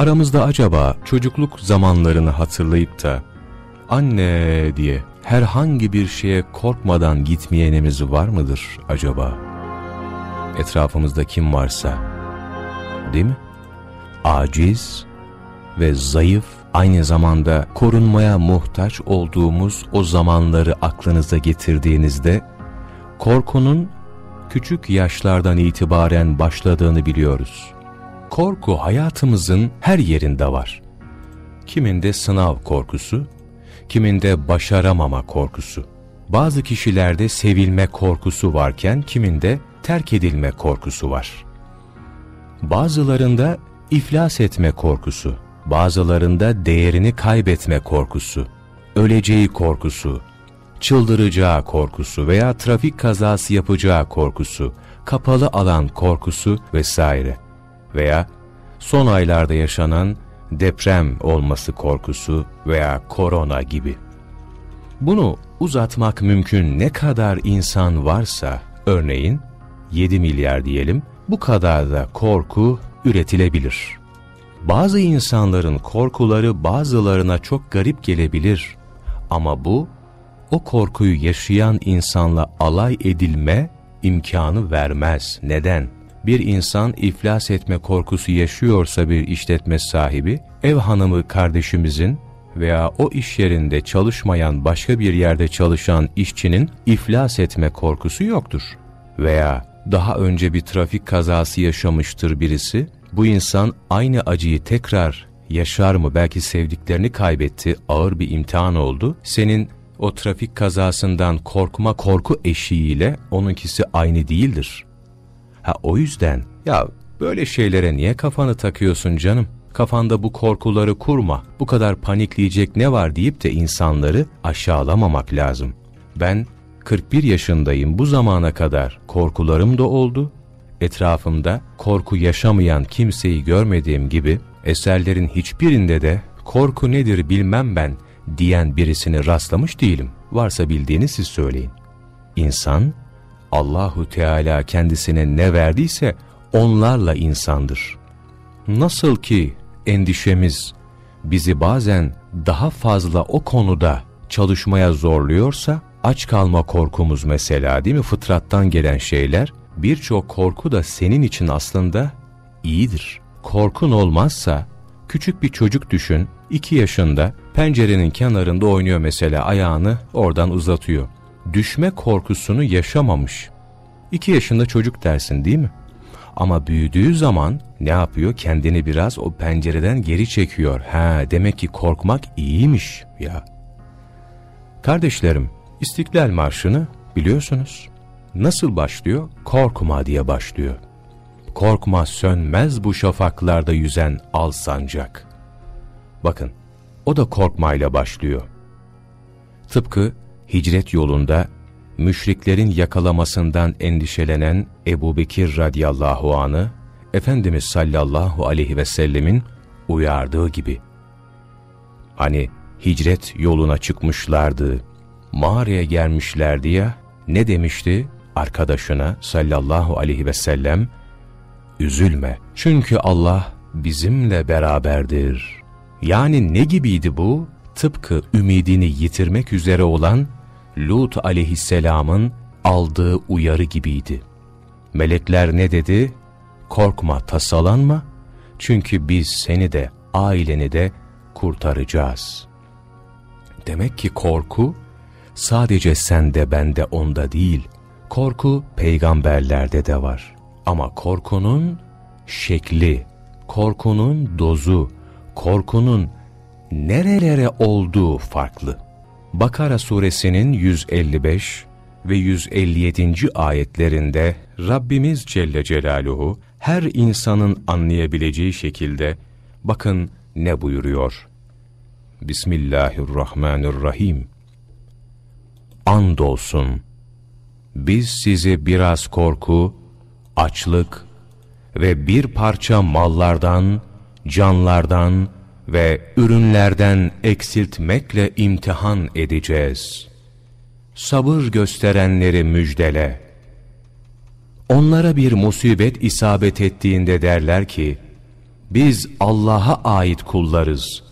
Aramızda acaba çocukluk zamanlarını hatırlayıp da anne diye herhangi bir şeye korkmadan gitmeyenimiz var mıdır acaba? Etrafımızda kim varsa, değil mi? Aciz ve zayıf, aynı zamanda korunmaya muhtaç olduğumuz o zamanları aklınıza getirdiğinizde, korkunun küçük yaşlardan itibaren başladığını biliyoruz. Korku hayatımızın her yerinde var. Kiminde sınav korkusu, kiminde başaramama korkusu. Bazı kişilerde sevilme korkusu varken kiminde terk edilme korkusu var. Bazılarında iflas etme korkusu, bazılarında değerini kaybetme korkusu, öleceği korkusu, çıldıracağı korkusu veya trafik kazası yapacağı korkusu, kapalı alan korkusu vesaire veya son aylarda yaşanan deprem olması korkusu veya korona gibi. Bunu uzatmak mümkün ne kadar insan varsa, örneğin 7 milyar diyelim, bu kadar da korku üretilebilir. Bazı insanların korkuları bazılarına çok garip gelebilir ama bu, o korkuyu yaşayan insanla alay edilme imkanı vermez. Neden? Bir insan iflas etme korkusu yaşıyorsa bir işletme sahibi, ev hanımı kardeşimizin veya o iş yerinde çalışmayan başka bir yerde çalışan işçinin iflas etme korkusu yoktur. Veya daha önce bir trafik kazası yaşamıştır birisi, bu insan aynı acıyı tekrar yaşar mı belki sevdiklerini kaybetti, ağır bir imtihan oldu. Senin o trafik kazasından korkma korku eşiğiyle onunkisi aynı değildir. Ha o yüzden ya böyle şeylere niye kafanı takıyorsun canım? Kafanda bu korkuları kurma, bu kadar panikleyecek ne var deyip de insanları aşağılamamak lazım. Ben 41 yaşındayım bu zamana kadar korkularım da oldu. Etrafımda korku yaşamayan kimseyi görmediğim gibi eserlerin hiçbirinde de korku nedir bilmem ben diyen birisini rastlamış değilim. Varsa bildiğini siz söyleyin. İnsan Allahu Teala kendisine ne verdiyse onlarla insandır. Nasıl ki endişemiz bizi bazen daha fazla o konuda çalışmaya zorluyorsa, aç kalma korkumuz mesela değil mi fıtrattan gelen şeyler, birçok korku da senin için aslında iyidir. Korkun olmazsa, küçük bir çocuk düşün, iki yaşında pencerenin kenarında oynuyor mesela ayağını oradan uzatıyor düşme korkusunu yaşamamış. İki yaşında çocuk dersin değil mi? Ama büyüdüğü zaman ne yapıyor? Kendini biraz o pencereden geri çekiyor. Ha demek ki korkmak iyiymiş ya. Kardeşlerim, İstiklal Marşı'nı biliyorsunuz. Nasıl başlıyor? Korkma diye başlıyor. Korkma sönmez bu şafaklarda yüzen al sancak. Bakın, o da korkmayla başlıyor. Tıpkı hicret yolunda müşriklerin yakalamasından endişelenen Ebu Bekir radıyallahu anı Efendimiz sallallahu aleyhi ve sellemin uyardığı gibi. Hani hicret yoluna çıkmışlardı, mağaraya gelmişlerdi ya, ne demişti arkadaşına sallallahu aleyhi ve sellem? Üzülme çünkü Allah bizimle beraberdir. Yani ne gibiydi bu? Tıpkı ümidini yitirmek üzere olan Lut aleyhisselamın aldığı uyarı gibiydi. Melekler ne dedi? Korkma, tasalanma, çünkü biz seni de, aileni de kurtaracağız. Demek ki korku, sadece sende, bende, onda değil, korku peygamberlerde de var. Ama korkunun şekli, korkunun dozu, korkunun nerelere olduğu farklı. Bakara suresinin 155 ve 157. ayetlerinde Rabbimiz Celle Celaluhu her insanın anlayabileceği şekilde bakın ne buyuruyor. Bismillahirrahmanirrahim. Andolsun biz sizi biraz korku, açlık ve bir parça mallardan, canlardan ve ürünlerden eksiltmekle imtihan edeceğiz. Sabır gösterenleri müjdele. Onlara bir musibet isabet ettiğinde derler ki, Biz Allah'a ait kullarız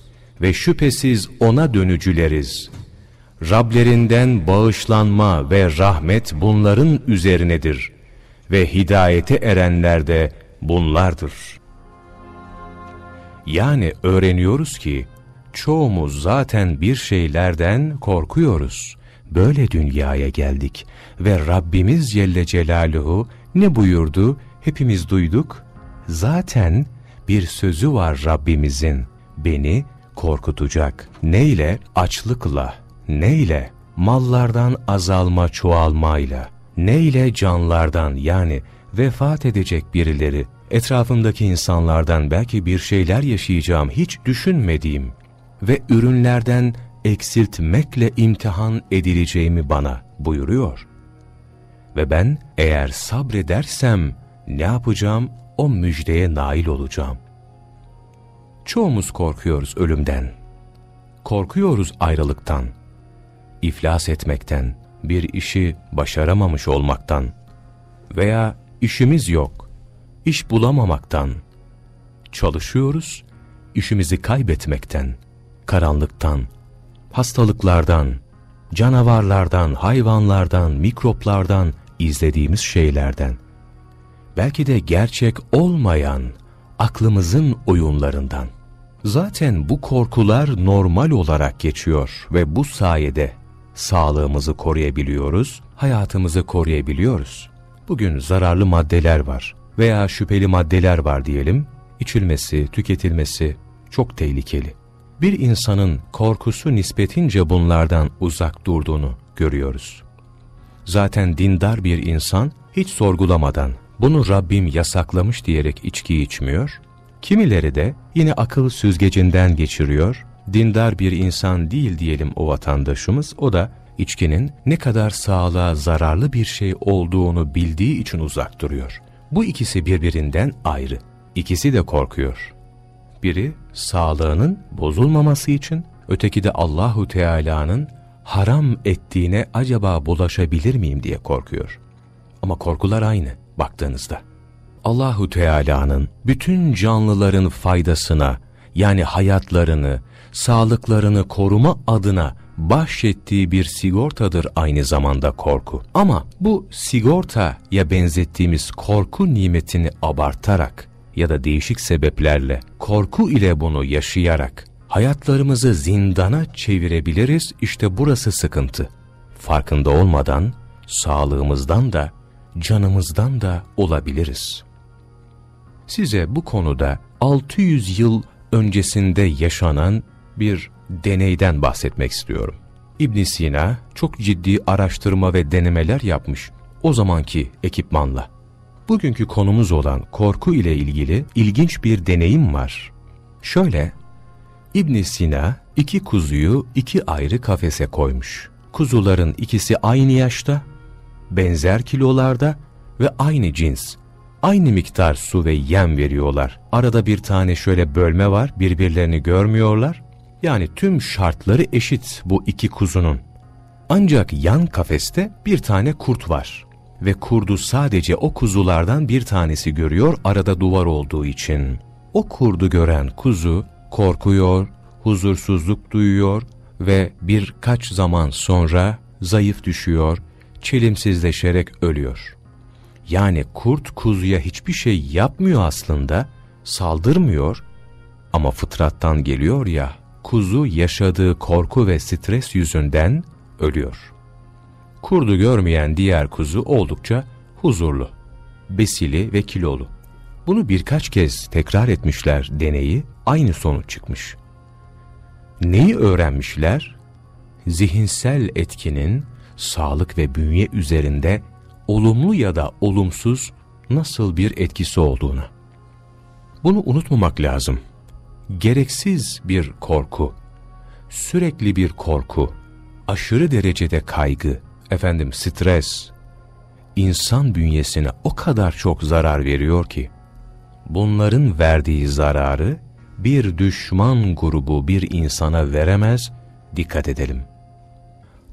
ve şüphesiz O'na dönücüleriz. Rablerinden bağışlanma ve rahmet bunların üzerinedir ve hidayete erenler de bunlardır. Yani öğreniyoruz ki, çoğumuz zaten bir şeylerden korkuyoruz. Böyle dünyaya geldik ve Rabbimiz Celle Celaluhu ne buyurdu hepimiz duyduk. Zaten bir sözü var Rabbimizin, beni korkutacak. Neyle? Açlıkla. Neyle? Mallardan azalma çoğalmayla. Neyle? Canlardan yani vefat edecek birileri, etrafımdaki insanlardan belki bir şeyler yaşayacağım hiç düşünmediğim ve ürünlerden eksiltmekle imtihan edileceğimi bana buyuruyor. Ve ben eğer sabredersem ne yapacağım? O müjdeye nail olacağım. Çoğumuz korkuyoruz ölümden. Korkuyoruz ayrılıktan, iflas etmekten, bir işi başaramamış olmaktan veya işimiz yok, iş bulamamaktan. Çalışıyoruz, işimizi kaybetmekten, karanlıktan, hastalıklardan, canavarlardan, hayvanlardan, mikroplardan, izlediğimiz şeylerden. Belki de gerçek olmayan aklımızın oyunlarından. Zaten bu korkular normal olarak geçiyor ve bu sayede sağlığımızı koruyabiliyoruz, hayatımızı koruyabiliyoruz. Bugün zararlı maddeler var veya şüpheli maddeler var diyelim, içilmesi, tüketilmesi çok tehlikeli. Bir insanın korkusu nispetince bunlardan uzak durduğunu görüyoruz. Zaten dindar bir insan hiç sorgulamadan bunu Rabbim yasaklamış diyerek içki içmiyor, kimileri de yine akıl süzgecinden geçiriyor, dindar bir insan değil diyelim o vatandaşımız, o da içkinin ne kadar sağlığa zararlı bir şey olduğunu bildiği için uzak duruyor. Bu ikisi birbirinden ayrı. İkisi de korkuyor. Biri sağlığının bozulmaması için, öteki de Allahu Teala'nın haram ettiğine acaba bulaşabilir miyim diye korkuyor. Ama korkular aynı baktığınızda. Allahu Teala'nın bütün canlıların faydasına yani hayatlarını, sağlıklarını koruma adına bahşettiği bir sigortadır aynı zamanda korku. Ama bu sigortaya benzettiğimiz korku nimetini abartarak ya da değişik sebeplerle korku ile bunu yaşayarak hayatlarımızı zindana çevirebiliriz. İşte burası sıkıntı. Farkında olmadan sağlığımızdan da canımızdan da olabiliriz. Size bu konuda 600 yıl öncesinde yaşanan bir deneyden bahsetmek istiyorum. İbn Sina çok ciddi araştırma ve denemeler yapmış o zamanki ekipmanla. Bugünkü konumuz olan korku ile ilgili ilginç bir deneyim var. Şöyle, İbn Sina iki kuzuyu iki ayrı kafese koymuş. Kuzuların ikisi aynı yaşta, benzer kilolarda ve aynı cins. Aynı miktar su ve yem veriyorlar. Arada bir tane şöyle bölme var, birbirlerini görmüyorlar. Yani tüm şartları eşit bu iki kuzunun. Ancak yan kafeste bir tane kurt var. Ve kurdu sadece o kuzulardan bir tanesi görüyor arada duvar olduğu için. O kurdu gören kuzu korkuyor, huzursuzluk duyuyor ve birkaç zaman sonra zayıf düşüyor, çelimsizleşerek ölüyor. Yani kurt kuzuya hiçbir şey yapmıyor aslında, saldırmıyor ama fıtrattan geliyor ya, kuzu yaşadığı korku ve stres yüzünden ölüyor. Kurdu görmeyen diğer kuzu oldukça huzurlu, besili ve kilolu. Bunu birkaç kez tekrar etmişler deneyi, aynı sonuç çıkmış. Neyi öğrenmişler? Zihinsel etkinin sağlık ve bünye üzerinde olumlu ya da olumsuz nasıl bir etkisi olduğunu. Bunu unutmamak lazım. Gereksiz bir korku, sürekli bir korku, aşırı derecede kaygı, efendim stres, insan bünyesine o kadar çok zarar veriyor ki, bunların verdiği zararı bir düşman grubu bir insana veremez, dikkat edelim.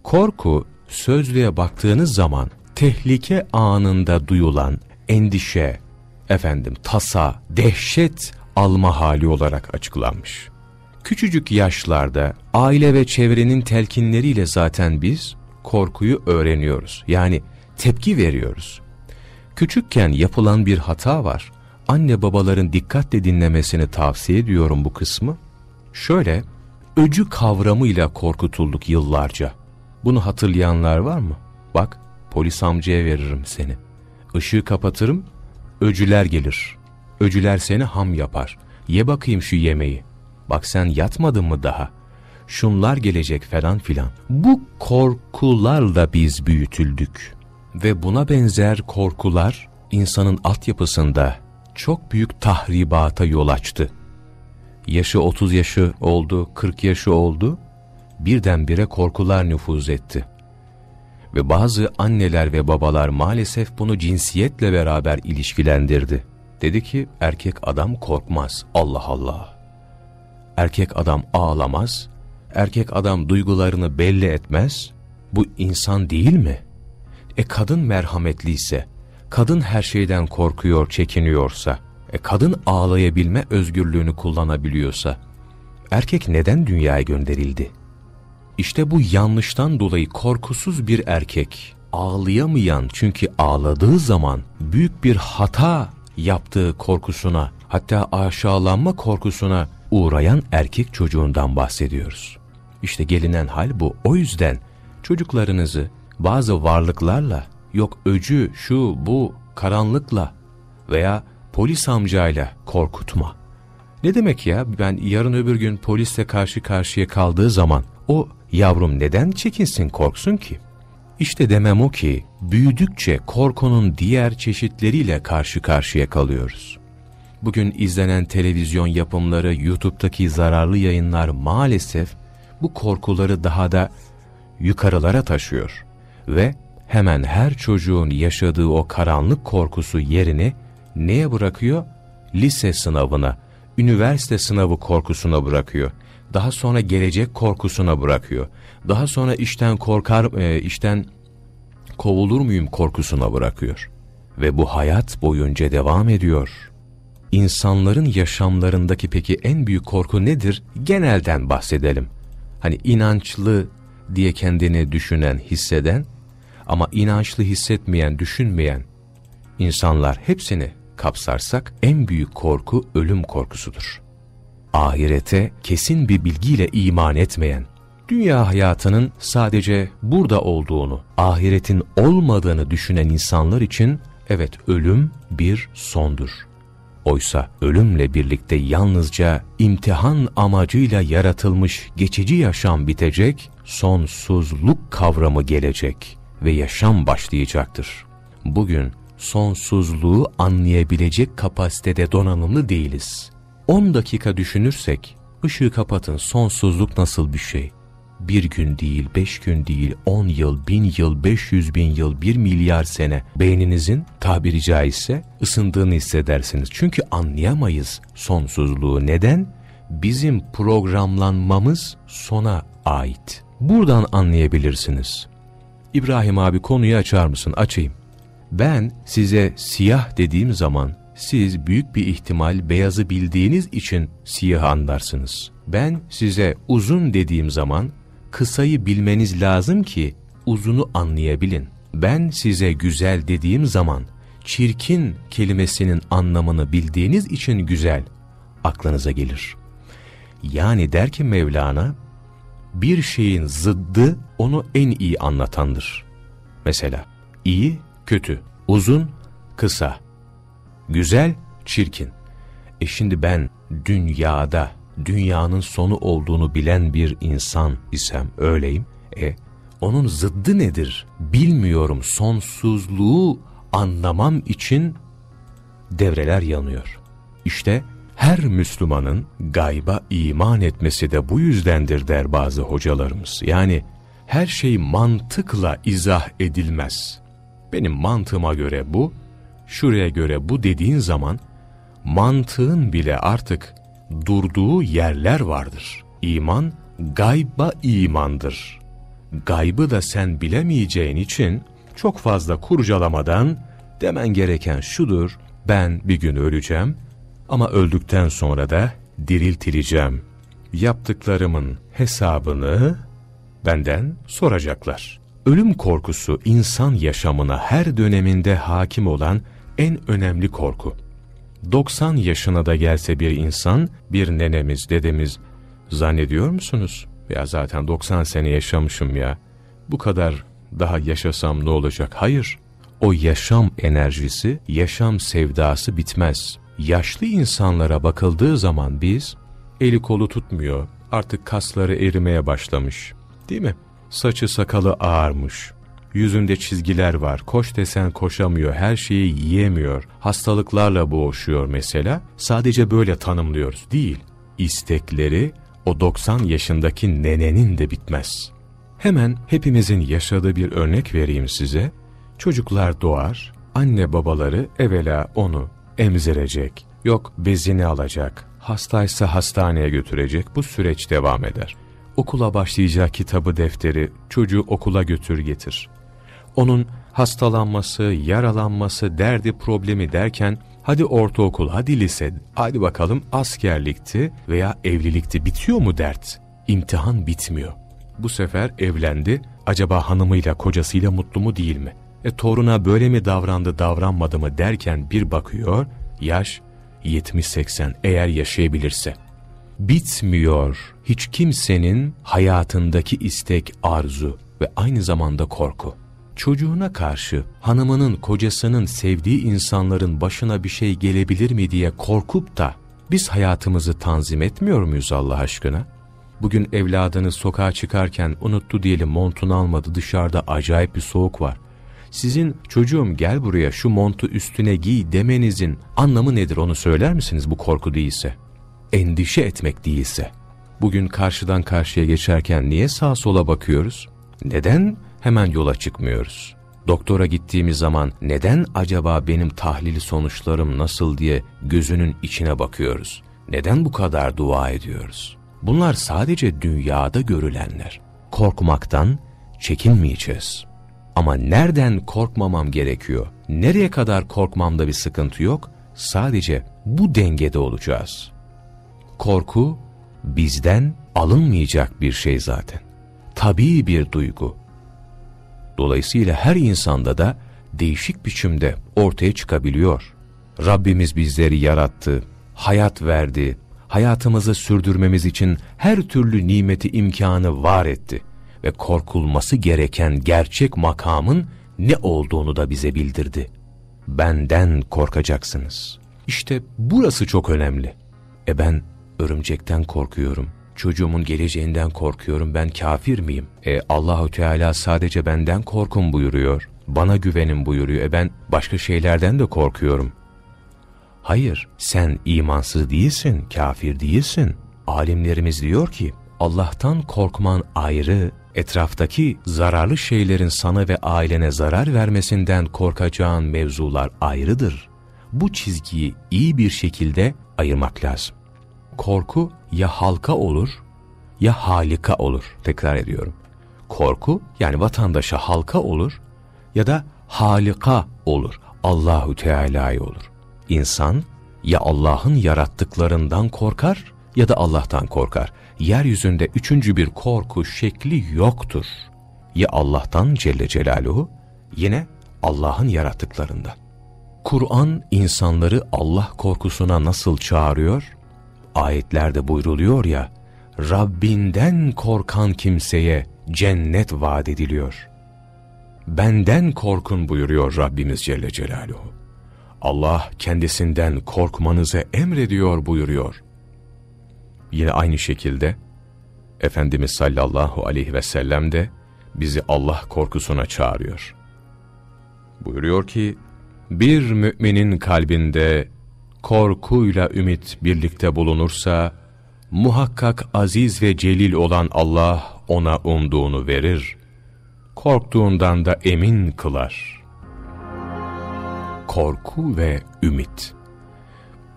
Korku, sözlüğe baktığınız zaman tehlike anında duyulan endişe, efendim tasa, dehşet alma hali olarak açıklanmış. Küçücük yaşlarda aile ve çevrenin telkinleriyle zaten biz korkuyu öğreniyoruz. Yani tepki veriyoruz. Küçükken yapılan bir hata var. Anne babaların dikkatle dinlemesini tavsiye ediyorum bu kısmı. Şöyle, öcü kavramıyla korkutulduk yıllarca. Bunu hatırlayanlar var mı? Bak, polis amcaya veririm seni. Işığı kapatırım, öcüler gelir. Öcüler seni ham yapar. Ye bakayım şu yemeği. Bak sen yatmadın mı daha? Şunlar gelecek falan filan. Bu korkularla biz büyütüldük. Ve buna benzer korkular insanın altyapısında çok büyük tahribata yol açtı. Yaşı 30 yaşı oldu, 40 yaşı oldu, birdenbire korkular nüfuz etti. Ve bazı anneler ve babalar maalesef bunu cinsiyetle beraber ilişkilendirdi. Dedi ki erkek adam korkmaz. Allah Allah. Erkek adam ağlamaz. Erkek adam duygularını belli etmez. Bu insan değil mi? E kadın merhametliyse, kadın her şeyden korkuyor, çekiniyorsa, e kadın ağlayabilme özgürlüğünü kullanabiliyorsa, erkek neden dünyaya gönderildi? İşte bu yanlıştan dolayı korkusuz bir erkek, ağlayamayan çünkü ağladığı zaman büyük bir hata yaptığı korkusuna, hatta aşağılanma korkusuna uğrayan erkek çocuğundan bahsediyoruz. İşte gelinen hal bu. O yüzden çocuklarınızı bazı varlıklarla, yok öcü, şu, bu, karanlıkla veya polis amcayla korkutma. Ne demek ya ben yarın öbür gün polisle karşı karşıya kaldığı zaman o yavrum neden çekinsin korksun ki? İşte demem o ki büyüdükçe korkunun diğer çeşitleriyle karşı karşıya kalıyoruz. Bugün izlenen televizyon yapımları, YouTube'daki zararlı yayınlar maalesef bu korkuları daha da yukarılara taşıyor. Ve hemen her çocuğun yaşadığı o karanlık korkusu yerini neye bırakıyor? Lise sınavına, üniversite sınavı korkusuna bırakıyor. Daha sonra gelecek korkusuna bırakıyor. Daha sonra işten korkar, e, işten kovulur muyum korkusuna bırakıyor. Ve bu hayat boyunca devam ediyor. İnsanların yaşamlarındaki peki en büyük korku nedir? Genelden bahsedelim. Hani inançlı diye kendini düşünen, hisseden ama inançlı hissetmeyen, düşünmeyen insanlar hepsini kapsarsak en büyük korku ölüm korkusudur. Ahirete kesin bir bilgiyle iman etmeyen, dünya hayatının sadece burada olduğunu, ahiretin olmadığını düşünen insanlar için evet ölüm bir sondur. Oysa ölümle birlikte yalnızca imtihan amacıyla yaratılmış geçici yaşam bitecek, sonsuzluk kavramı gelecek ve yaşam başlayacaktır. Bugün sonsuzluğu anlayabilecek kapasitede donanımlı değiliz. 10 dakika düşünürsek, ışığı kapatın sonsuzluk nasıl bir şey? Bir gün değil, beş gün değil, on yıl, bin yıl, beş yüz bin yıl, bir milyar sene beyninizin tabiri caizse ısındığını hissedersiniz. Çünkü anlayamayız sonsuzluğu. Neden? Bizim programlanmamız sona ait. Buradan anlayabilirsiniz. İbrahim abi konuyu açar mısın? Açayım. Ben size siyah dediğim zaman siz büyük bir ihtimal beyazı bildiğiniz için siyah anlarsınız. Ben size uzun dediğim zaman kısayı bilmeniz lazım ki uzunu anlayabilin. Ben size güzel dediğim zaman çirkin kelimesinin anlamını bildiğiniz için güzel aklınıza gelir. Yani der ki Mevlana, bir şeyin zıddı onu en iyi anlatandır. Mesela iyi, kötü, uzun, kısa, güzel, çirkin. E şimdi ben dünyada dünyanın sonu olduğunu bilen bir insan isem öyleyim. E onun zıddı nedir bilmiyorum sonsuzluğu anlamam için devreler yanıyor. İşte her Müslümanın gayba iman etmesi de bu yüzdendir der bazı hocalarımız. Yani her şey mantıkla izah edilmez. Benim mantığıma göre bu, şuraya göre bu dediğin zaman mantığın bile artık durduğu yerler vardır. İman, gayba imandır. Gaybı da sen bilemeyeceğin için çok fazla kurcalamadan demen gereken şudur, ben bir gün öleceğim, Ama öldükten sonra da diriltileceğim. Yaptıklarımın hesabını benden soracaklar. Ölüm korkusu insan yaşamına her döneminde hakim olan en önemli korku. 90 yaşına da gelse bir insan, bir nenemiz, dedemiz zannediyor musunuz? Ya zaten 90 sene yaşamışım ya. Bu kadar daha yaşasam ne olacak? Hayır. O yaşam enerjisi, yaşam sevdası bitmez. Yaşlı insanlara bakıldığı zaman biz, eli kolu tutmuyor, artık kasları erimeye başlamış. Değil mi? Saçı sakalı ağarmış. Yüzünde çizgiler var. Koş desen koşamıyor. Her şeyi yiyemiyor. Hastalıklarla boğuşuyor mesela. Sadece böyle tanımlıyoruz. Değil. İstekleri o 90 yaşındaki nenenin de bitmez. Hemen hepimizin yaşadığı bir örnek vereyim size. Çocuklar doğar, anne babaları evvela onu emzirecek, yok bezini alacak, hastaysa hastaneye götürecek, bu süreç devam eder. Okula başlayacak kitabı defteri, çocuğu okula götür getir. Onun hastalanması, yaralanması, derdi problemi derken hadi ortaokul, hadi lise, hadi bakalım askerlikti veya evlilikti bitiyor mu dert? İmtihan bitmiyor. Bu sefer evlendi, acaba hanımıyla kocasıyla mutlu mu değil mi? E toruna böyle mi davrandı davranmadı mı derken bir bakıyor, yaş 70-80 eğer yaşayabilirse. Bitmiyor hiç kimsenin hayatındaki istek, arzu ve aynı zamanda korku. Çocuğuna karşı hanımının, kocasının, sevdiği insanların başına bir şey gelebilir mi diye korkup da biz hayatımızı tanzim etmiyor muyuz Allah aşkına? Bugün evladını sokağa çıkarken unuttu diyelim montunu almadı dışarıda acayip bir soğuk var. Sizin çocuğum gel buraya şu montu üstüne giy demenizin anlamı nedir onu söyler misiniz bu korku değilse? Endişe etmek değilse. Bugün karşıdan karşıya geçerken niye sağa sola bakıyoruz? Neden hemen yola çıkmıyoruz? Doktora gittiğimiz zaman neden acaba benim tahlili sonuçlarım nasıl diye gözünün içine bakıyoruz? Neden bu kadar dua ediyoruz? Bunlar sadece dünyada görülenler. Korkmaktan çekinmeyeceğiz. Ama nereden korkmamam gerekiyor? Nereye kadar korkmamda bir sıkıntı yok? Sadece bu dengede olacağız. Korku bizden alınmayacak bir şey zaten. Tabii bir duygu. Dolayısıyla her insanda da değişik biçimde ortaya çıkabiliyor. Rabbimiz bizleri yarattı, hayat verdi, hayatımızı sürdürmemiz için her türlü nimeti imkanı var etti ve korkulması gereken gerçek makamın ne olduğunu da bize bildirdi. Benden korkacaksınız. İşte burası çok önemli. E ben örümcekten korkuyorum. Çocuğumun geleceğinden korkuyorum. Ben kafir miyim? E Allahu Teala sadece benden korkun buyuruyor. Bana güvenin buyuruyor. E ben başka şeylerden de korkuyorum. Hayır, sen imansız değilsin, kafir değilsin. Alimlerimiz diyor ki, Allah'tan korkman ayrı, etraftaki zararlı şeylerin sana ve ailene zarar vermesinden korkacağın mevzular ayrıdır. Bu çizgiyi iyi bir şekilde ayırmak lazım. Korku ya halka olur ya halika olur. Tekrar ediyorum. Korku yani vatandaşa halka olur ya da halika olur. Allahu Teala'yı olur. İnsan ya Allah'ın yarattıklarından korkar ya da Allah'tan korkar. Yeryüzünde üçüncü bir korku şekli yoktur. Ya Allah'tan Celle Celaluhu yine Allah'ın yarattıklarından. Kur'an insanları Allah korkusuna nasıl çağırıyor? Ayetlerde buyruluyor ya, Rabbinden korkan kimseye cennet vaat ediliyor. Benden korkun buyuruyor Rabbimiz Celle Celaluhu. Allah kendisinden korkmanızı emrediyor buyuruyor. Yine aynı şekilde Efendimiz sallallahu aleyhi ve sellem de bizi Allah korkusuna çağırıyor. Buyuruyor ki, bir müminin kalbinde korkuyla ümit birlikte bulunursa, muhakkak aziz ve celil olan Allah ona umduğunu verir, korktuğundan da emin kılar. Korku ve ümit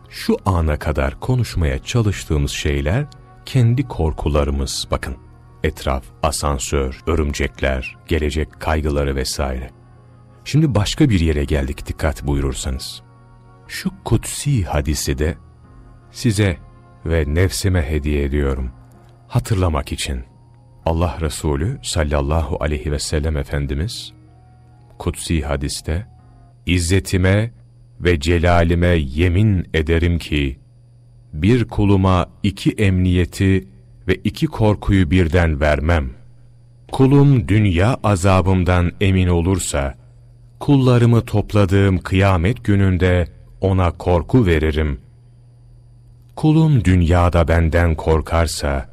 Şu ana kadar konuşmaya çalıştığımız şeyler, kendi korkularımız bakın. Etraf, asansör, örümcekler, gelecek kaygıları vesaire. Şimdi başka bir yere geldik dikkat buyurursanız. Şu kutsi hadisi de size ve nefsime hediye ediyorum. Hatırlamak için. Allah Resulü sallallahu aleyhi ve sellem Efendimiz, Kutsi hadiste, İzzetime ve celalime yemin ederim ki, bir kuluma iki emniyeti ve iki korkuyu birden vermem. Kulum dünya azabımdan emin olursa, kullarımı topladığım kıyamet gününde ona korku veririm. Kulum dünyada benden korkarsa,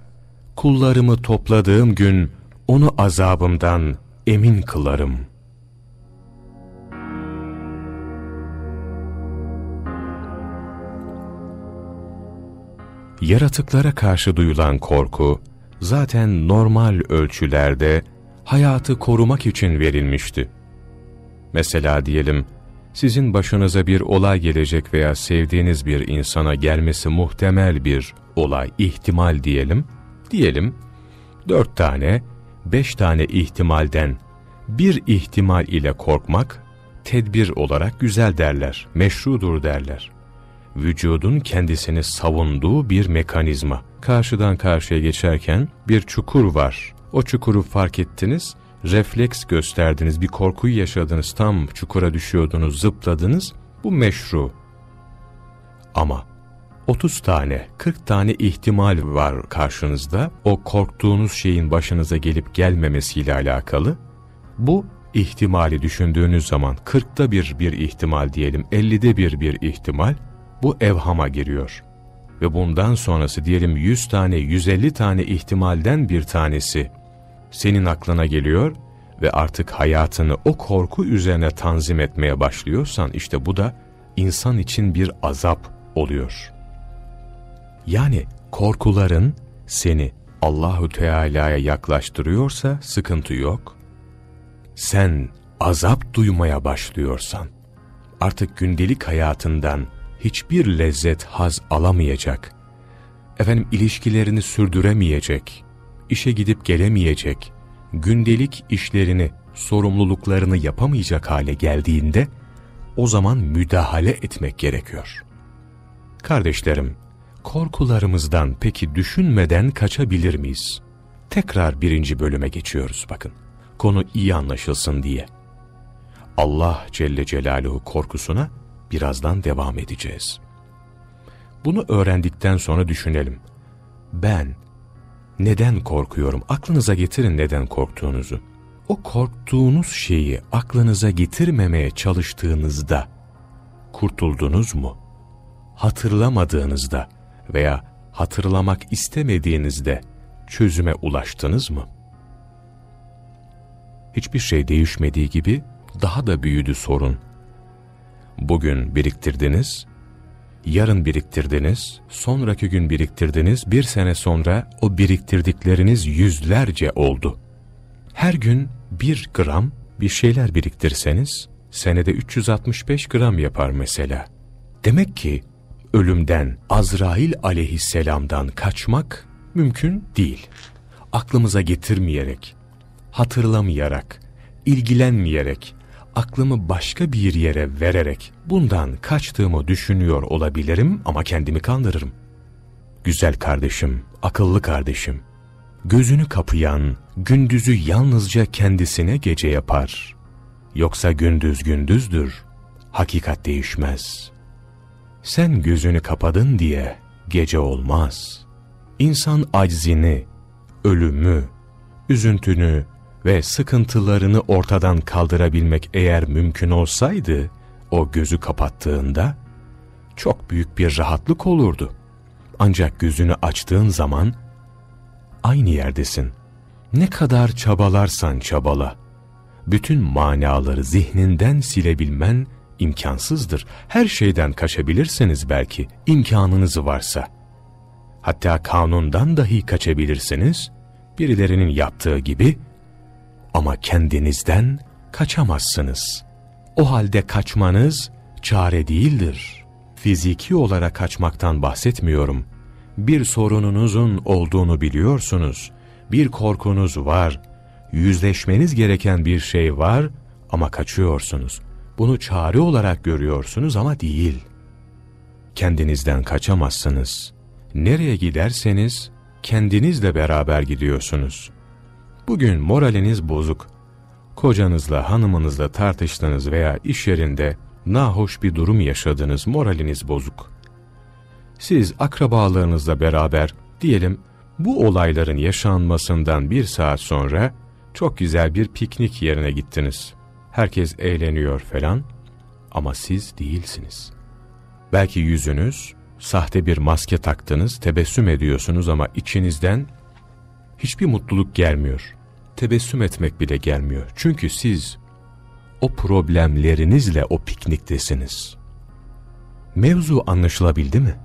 kullarımı topladığım gün onu azabımdan emin kılarım. Yaratıklara karşı duyulan korku, zaten normal ölçülerde hayatı korumak için verilmişti. Mesela diyelim, sizin başınıza bir olay gelecek veya sevdiğiniz bir insana gelmesi muhtemel bir olay, ihtimal diyelim. Diyelim, dört tane, beş tane ihtimalden bir ihtimal ile korkmak, tedbir olarak güzel derler, meşrudur derler. Vücudun kendisini savunduğu bir mekanizma. Karşıdan karşıya geçerken bir çukur var. O çukuru fark ettiniz, refleks gösterdiniz, bir korkuyu yaşadınız, tam çukura düşüyordunuz, zıpladınız, bu meşru. Ama 30 tane, 40 tane ihtimal var karşınızda, o korktuğunuz şeyin başınıza gelip gelmemesiyle alakalı. Bu ihtimali düşündüğünüz zaman 40'ta bir bir ihtimal diyelim, 50'de bir bir ihtimal, bu evhama giriyor. Ve bundan sonrası diyelim 100 tane, 150 tane ihtimalden bir tanesi senin aklına geliyor ve artık hayatını o korku üzerine tanzim etmeye başlıyorsan işte bu da insan için bir azap oluyor. Yani korkuların seni Allahu Teala'ya yaklaştırıyorsa sıkıntı yok. Sen azap duymaya başlıyorsan artık gündelik hayatından hiçbir lezzet haz alamayacak. Efendim ilişkilerini sürdüremeyecek işe gidip gelemeyecek, gündelik işlerini, sorumluluklarını yapamayacak hale geldiğinde, o zaman müdahale etmek gerekiyor. Kardeşlerim, korkularımızdan peki düşünmeden kaçabilir miyiz? Tekrar birinci bölüme geçiyoruz bakın. Konu iyi anlaşılsın diye. Allah Celle Celaluhu korkusuna birazdan devam edeceğiz. Bunu öğrendikten sonra düşünelim. Ben neden korkuyorum? Aklınıza getirin neden korktuğunuzu. O korktuğunuz şeyi aklınıza getirmemeye çalıştığınızda kurtuldunuz mu? Hatırlamadığınızda veya hatırlamak istemediğinizde çözüme ulaştınız mı? Hiçbir şey değişmediği gibi daha da büyüdü sorun. Bugün biriktirdiniz, yarın biriktirdiniz, sonraki gün biriktirdiniz, bir sene sonra o biriktirdikleriniz yüzlerce oldu. Her gün bir gram bir şeyler biriktirseniz, senede 365 gram yapar mesela. Demek ki ölümden, Azrail aleyhisselamdan kaçmak mümkün değil. Aklımıza getirmeyerek, hatırlamayarak, ilgilenmeyerek, aklımı başka bir yere vererek bundan kaçtığımı düşünüyor olabilirim ama kendimi kandırırım. Güzel kardeşim, akıllı kardeşim, gözünü kapayan gündüzü yalnızca kendisine gece yapar. Yoksa gündüz gündüzdür, hakikat değişmez. Sen gözünü kapadın diye gece olmaz. İnsan aczini, ölümü, üzüntünü, ve sıkıntılarını ortadan kaldırabilmek eğer mümkün olsaydı, o gözü kapattığında çok büyük bir rahatlık olurdu. Ancak gözünü açtığın zaman aynı yerdesin. Ne kadar çabalarsan çabala, bütün manaları zihninden silebilmen imkansızdır. Her şeyden kaçabilirsiniz belki, imkanınız varsa. Hatta kanundan dahi kaçabilirsiniz, birilerinin yaptığı gibi ama kendinizden kaçamazsınız. O halde kaçmanız çare değildir. Fiziki olarak kaçmaktan bahsetmiyorum. Bir sorununuzun olduğunu biliyorsunuz. Bir korkunuz var. Yüzleşmeniz gereken bir şey var ama kaçıyorsunuz. Bunu çare olarak görüyorsunuz ama değil. kendinizden kaçamazsınız. Nereye giderseniz kendinizle beraber gidiyorsunuz. Bugün moraliniz bozuk. Kocanızla, hanımınızla tartıştınız veya iş yerinde nahoş bir durum yaşadınız, moraliniz bozuk. Siz akrabalarınızla beraber diyelim bu olayların yaşanmasından bir saat sonra çok güzel bir piknik yerine gittiniz. Herkes eğleniyor falan ama siz değilsiniz. Belki yüzünüz, sahte bir maske taktınız, tebessüm ediyorsunuz ama içinizden hiçbir mutluluk gelmiyor. Tebessüm etmek bile gelmiyor. Çünkü siz o problemlerinizle o pikniktesiniz. Mevzu anlaşılabildi mi?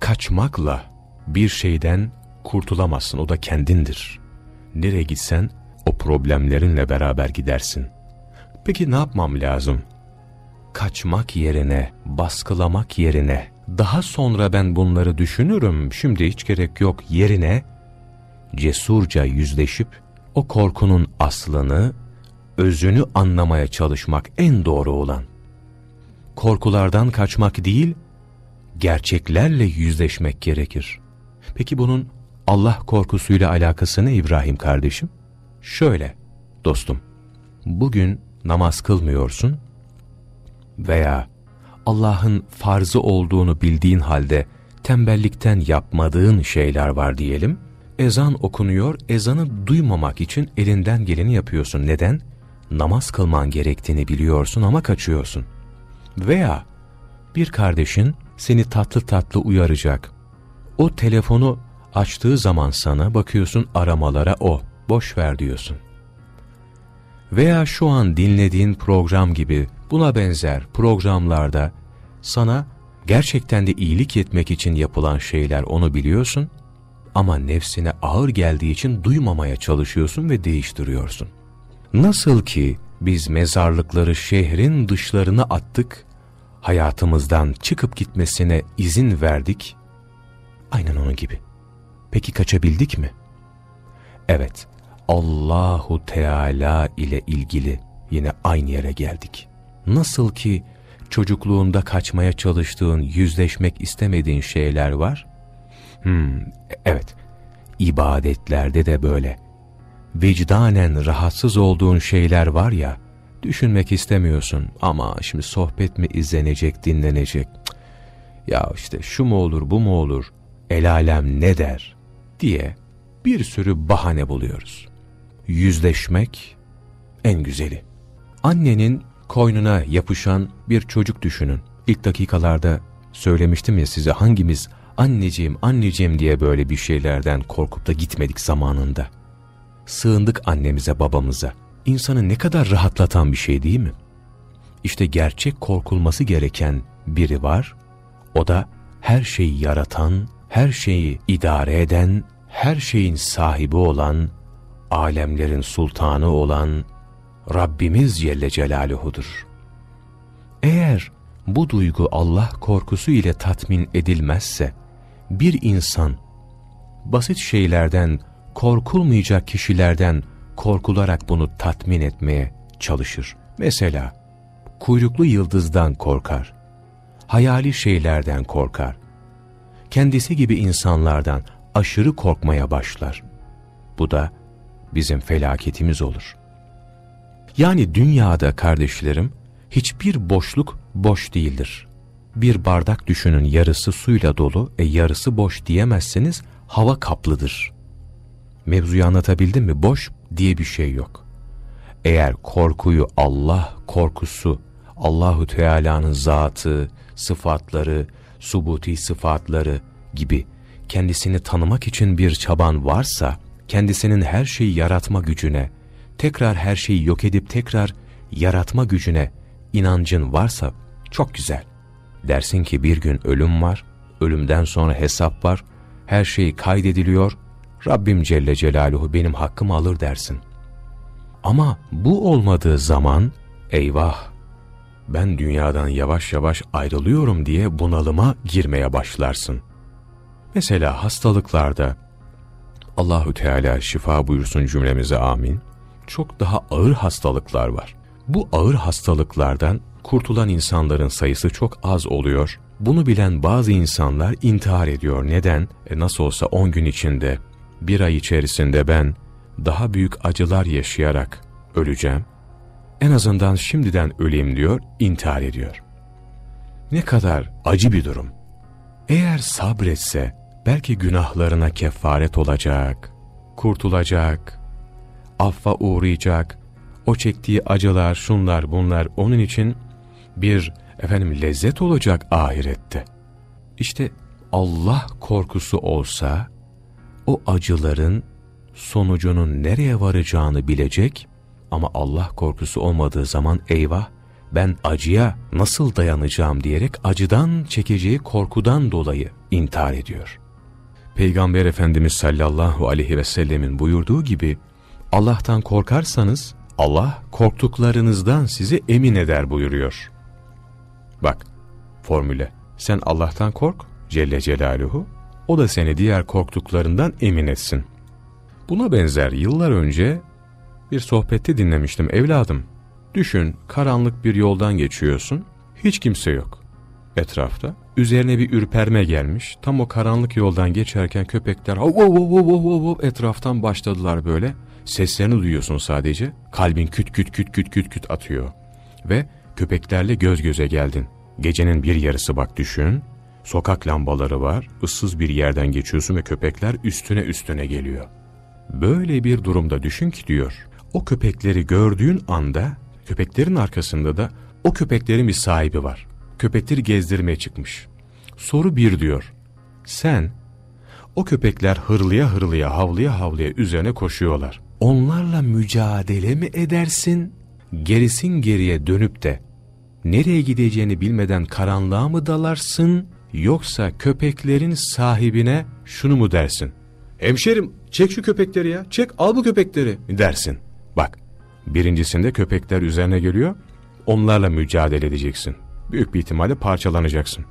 Kaçmakla bir şeyden kurtulamazsın, o da kendindir. Nereye gitsen o problemlerinle beraber gidersin. Peki ne yapmam lazım? Kaçmak yerine, baskılamak yerine, daha sonra ben bunları düşünürüm, şimdi hiç gerek yok yerine, cesurca yüzleşip, o korkunun aslını, özünü anlamaya çalışmak en doğru olan. Korkulardan kaçmak değil, gerçeklerle yüzleşmek gerekir. Peki bunun Allah korkusuyla alakası ne İbrahim kardeşim? Şöyle, dostum, bugün namaz kılmıyorsun veya Allah'ın farzı olduğunu bildiğin halde tembellikten yapmadığın şeyler var diyelim. Ezan okunuyor, ezanı duymamak için elinden geleni yapıyorsun. Neden? Namaz kılman gerektiğini biliyorsun ama kaçıyorsun. Veya bir kardeşin seni tatlı tatlı uyaracak. O telefonu açtığı zaman sana bakıyorsun aramalara o, boş ver diyorsun. Veya şu an dinlediğin program gibi buna benzer programlarda sana gerçekten de iyilik etmek için yapılan şeyler onu biliyorsun ama nefsine ağır geldiği için duymamaya çalışıyorsun ve değiştiriyorsun. Nasıl ki biz mezarlıkları şehrin dışlarına attık, hayatımızdan çıkıp gitmesine izin verdik, aynen onun gibi. Peki kaçabildik mi? Evet, Allahu Teala ile ilgili yine aynı yere geldik. Nasıl ki çocukluğunda kaçmaya çalıştığın, yüzleşmek istemediğin şeyler var? Hmm, evet, ibadetlerde de böyle. Vicdanen rahatsız olduğun şeyler var ya, düşünmek istemiyorsun ama şimdi sohbet mi izlenecek, dinlenecek? Ya işte şu mu olur, bu mu olur, el alem ne der diye bir sürü bahane buluyoruz. Yüzleşmek en güzeli. Annenin koynuna yapışan bir çocuk düşünün. İlk dakikalarda söylemiştim ya size hangimiz anneciğim anneciğim diye böyle bir şeylerden korkup da gitmedik zamanında. Sığındık annemize babamıza. İnsanı ne kadar rahatlatan bir şey değil mi? İşte gerçek korkulması gereken biri var. O da her şeyi yaratan, her şeyi idare eden, her şeyin sahibi olan, alemlerin sultanı olan Rabbimiz Celle Celaluhu'dur. Eğer bu duygu Allah korkusu ile tatmin edilmezse, bir insan basit şeylerden, korkulmayacak kişilerden korkularak bunu tatmin etmeye çalışır. Mesela kuyruklu yıldızdan korkar, hayali şeylerden korkar, kendisi gibi insanlardan aşırı korkmaya başlar. Bu da bizim felaketimiz olur. Yani dünyada kardeşlerim hiçbir boşluk boş değildir. Bir bardak düşünün yarısı suyla dolu, e yarısı boş diyemezseniz hava kaplıdır. Mevzuyu anlatabildim mi? Boş diye bir şey yok. Eğer korkuyu Allah korkusu, Allahu Teala'nın zatı, sıfatları, subuti sıfatları gibi kendisini tanımak için bir çaban varsa, kendisinin her şeyi yaratma gücüne, tekrar her şeyi yok edip tekrar yaratma gücüne inancın varsa çok güzel. Dersin ki bir gün ölüm var, ölümden sonra hesap var, her şey kaydediliyor, Rabbim Celle Celaluhu benim hakkımı alır dersin. Ama bu olmadığı zaman eyvah ben dünyadan yavaş yavaş ayrılıyorum diye bunalıma girmeye başlarsın. Mesela hastalıklarda Allahü Teala şifa buyursun cümlemize amin. Çok daha ağır hastalıklar var. Bu ağır hastalıklardan kurtulan insanların sayısı çok az oluyor Bunu bilen bazı insanlar intihar ediyor. Neden? E nasıl olsa 10 gün içinde, bir ay içerisinde ben daha büyük acılar yaşayarak öleceğim. En azından şimdiden öleyim diyor, intihar ediyor. Ne kadar acı bir durum. Eğer sabretse belki günahlarına kefaret olacak, kurtulacak, affa uğrayacak, o çektiği acılar, şunlar bunlar onun için bir efendim lezzet olacak ahirette. İşte Allah korkusu olsa o acıların sonucunun nereye varacağını bilecek ama Allah korkusu olmadığı zaman eyvah ben acıya nasıl dayanacağım diyerek acıdan çekeceği korkudan dolayı intihar ediyor. Peygamber Efendimiz sallallahu aleyhi ve sellemin buyurduğu gibi Allah'tan korkarsanız Allah korktuklarınızdan sizi emin eder buyuruyor. Bak formüle sen Allah'tan kork Celle Celaluhu o da seni diğer korktuklarından emin etsin. Buna benzer yıllar önce bir sohbette dinlemiştim evladım. Düşün karanlık bir yoldan geçiyorsun hiç kimse yok etrafta. Üzerine bir ürperme gelmiş. Tam o karanlık yoldan geçerken köpekler hov hov hov hov hov etraftan başladılar böyle. Seslerini duyuyorsun sadece. Kalbin küt küt küt küt küt küt atıyor. Ve köpeklerle göz göze geldin. Gecenin bir yarısı bak düşün. Sokak lambaları var. ıssız bir yerden geçiyorsun ve köpekler üstüne üstüne geliyor. Böyle bir durumda düşün ki diyor. O köpekleri gördüğün anda köpeklerin arkasında da o köpeklerin bir sahibi var. Köpekleri gezdirmeye çıkmış. Soru bir diyor. Sen o köpekler hırlıya hırlıya havlıya havlıya üzerine koşuyorlar. Onlarla mücadele mi edersin? Gerisin geriye dönüp de nereye gideceğini bilmeden karanlığa mı dalarsın? Yoksa köpeklerin sahibine şunu mu dersin? Hemşerim çek şu köpekleri ya çek al bu köpekleri dersin. Bak birincisinde köpekler üzerine geliyor onlarla mücadele edeceksin. Büyük bir ihtimalle parçalanacaksın.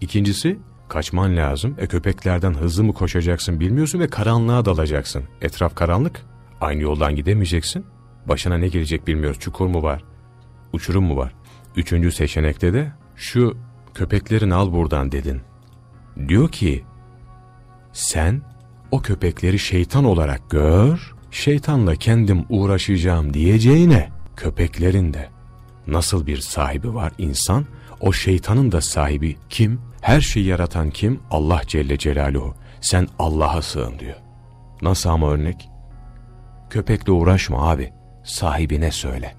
İkincisi kaçman lazım. E köpeklerden hızlı mı koşacaksın bilmiyorsun ve karanlığa dalacaksın. Etraf karanlık. Aynı yoldan gidemeyeceksin. Başına ne gelecek bilmiyoruz. Çukur mu var? Uçurum mu var? Üçüncü seçenekte de şu köpeklerin al buradan dedin. Diyor ki sen o köpekleri şeytan olarak gör, şeytanla kendim uğraşacağım diyeceğine köpeklerin de nasıl bir sahibi var insan, o şeytanın da sahibi kim? Her şeyi yaratan kim? Allah Celle Celaluhu. Sen Allah'a sığın diyor. Nasıl ama örnek? Köpekle uğraşma abi. Sahibine söyle.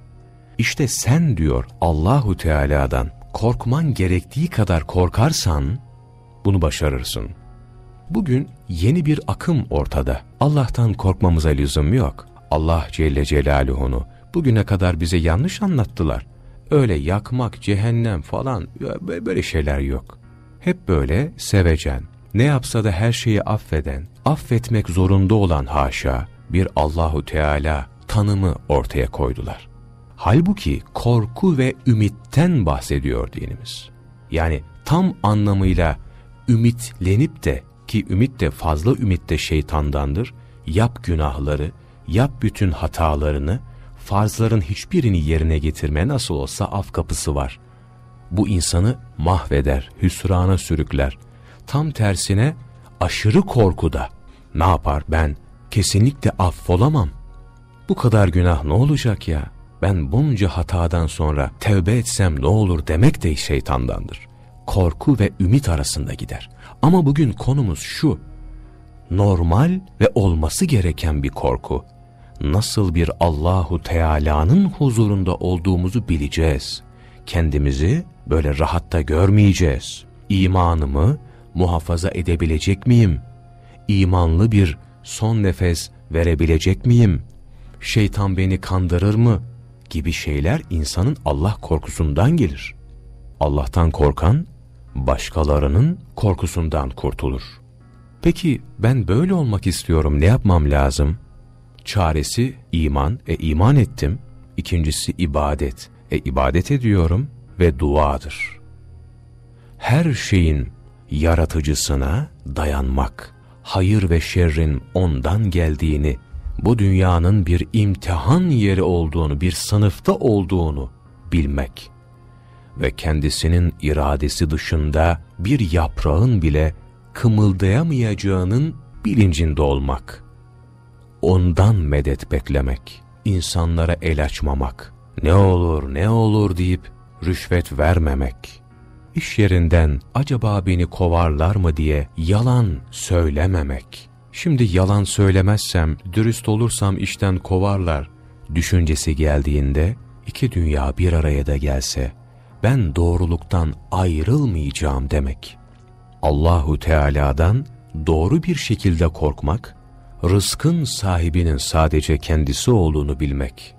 İşte sen diyor Allahu Teala'dan korkman gerektiği kadar korkarsan bunu başarırsın. Bugün yeni bir akım ortada. Allah'tan korkmamıza lüzum yok. Allah Celle Celaluhu'nu bugüne kadar bize yanlış anlattılar. Öyle yakmak, cehennem falan böyle şeyler yok. Hep böyle sevecen, ne yapsa da her şeyi affeden, affetmek zorunda olan haşa bir Allahu Teala tanımı ortaya koydular. Halbuki korku ve ümitten bahsediyor dinimiz. Yani tam anlamıyla ümitlenip de ki ümit de fazla ümit de şeytandandır. Yap günahları, yap bütün hatalarını, farzların hiçbirini yerine getirme nasıl olsa af kapısı var. Bu insanı mahveder, hüsrana sürükler. Tam tersine aşırı korkuda ne yapar ben kesinlikle affolamam. Bu kadar günah ne olacak ya? Ben bunca hatadan sonra tevbe etsem ne olur demek de şeytandandır. Korku ve ümit arasında gider. Ama bugün konumuz şu. Normal ve olması gereken bir korku nasıl bir Allahu Teala'nın huzurunda olduğumuzu bileceğiz. Kendimizi böyle rahatta görmeyeceğiz. İmanımı muhafaza edebilecek miyim? İmanlı bir son nefes verebilecek miyim? Şeytan beni kandırır mı? Gibi şeyler insanın Allah korkusundan gelir. Allah'tan korkan başkalarının korkusundan kurtulur. Peki ben böyle olmak istiyorum ne yapmam lazım? Çaresi iman, e iman ettim. İkincisi ibadet, e ibadet ediyorum ve duadır. Her şeyin yaratıcısına dayanmak, hayır ve şerrin ondan geldiğini, bu dünyanın bir imtihan yeri olduğunu, bir sınıfta olduğunu bilmek. ve kendisinin iradesi dışında bir yaprağın bile kımıldayamayacağının bilincinde olmak. Ondan medet beklemek, insanlara el açmamak, ne olur ne olur deyip rüşvet vermemek, iş yerinden acaba beni kovarlar mı diye yalan söylememek. Şimdi yalan söylemezsem, dürüst olursam işten kovarlar düşüncesi geldiğinde iki dünya bir araya da gelse ben doğruluktan ayrılmayacağım demek. Allahu Teala'dan doğru bir şekilde korkmak, rızkın sahibinin sadece kendisi olduğunu bilmek,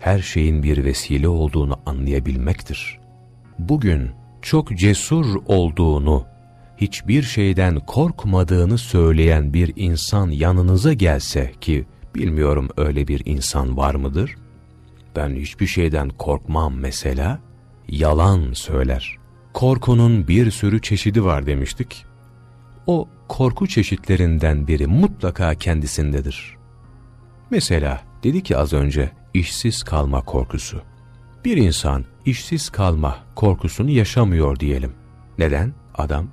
her şeyin bir vesile olduğunu anlayabilmektir. Bugün çok cesur olduğunu, hiçbir şeyden korkmadığını söyleyen bir insan yanınıza gelse ki bilmiyorum öyle bir insan var mıdır? Ben hiçbir şeyden korkmam mesela, yalan söyler. Korkunun bir sürü çeşidi var demiştik. O korku çeşitlerinden biri mutlaka kendisindedir. Mesela dedi ki az önce işsiz kalma korkusu. Bir insan işsiz kalma korkusunu yaşamıyor diyelim. Neden? Adam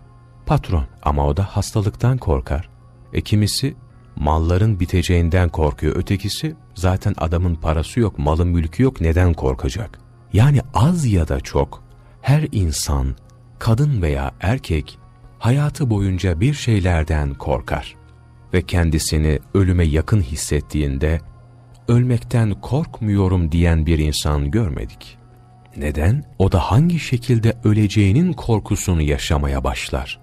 patron ama o da hastalıktan korkar. E kimisi malların biteceğinden korkuyor. Ötekisi zaten adamın parası yok, malın mülkü yok neden korkacak? Yani az ya da çok her insan, kadın veya erkek hayatı boyunca bir şeylerden korkar ve kendisini ölüme yakın hissettiğinde ölmekten korkmuyorum diyen bir insan görmedik. Neden? O da hangi şekilde öleceğinin korkusunu yaşamaya başlar.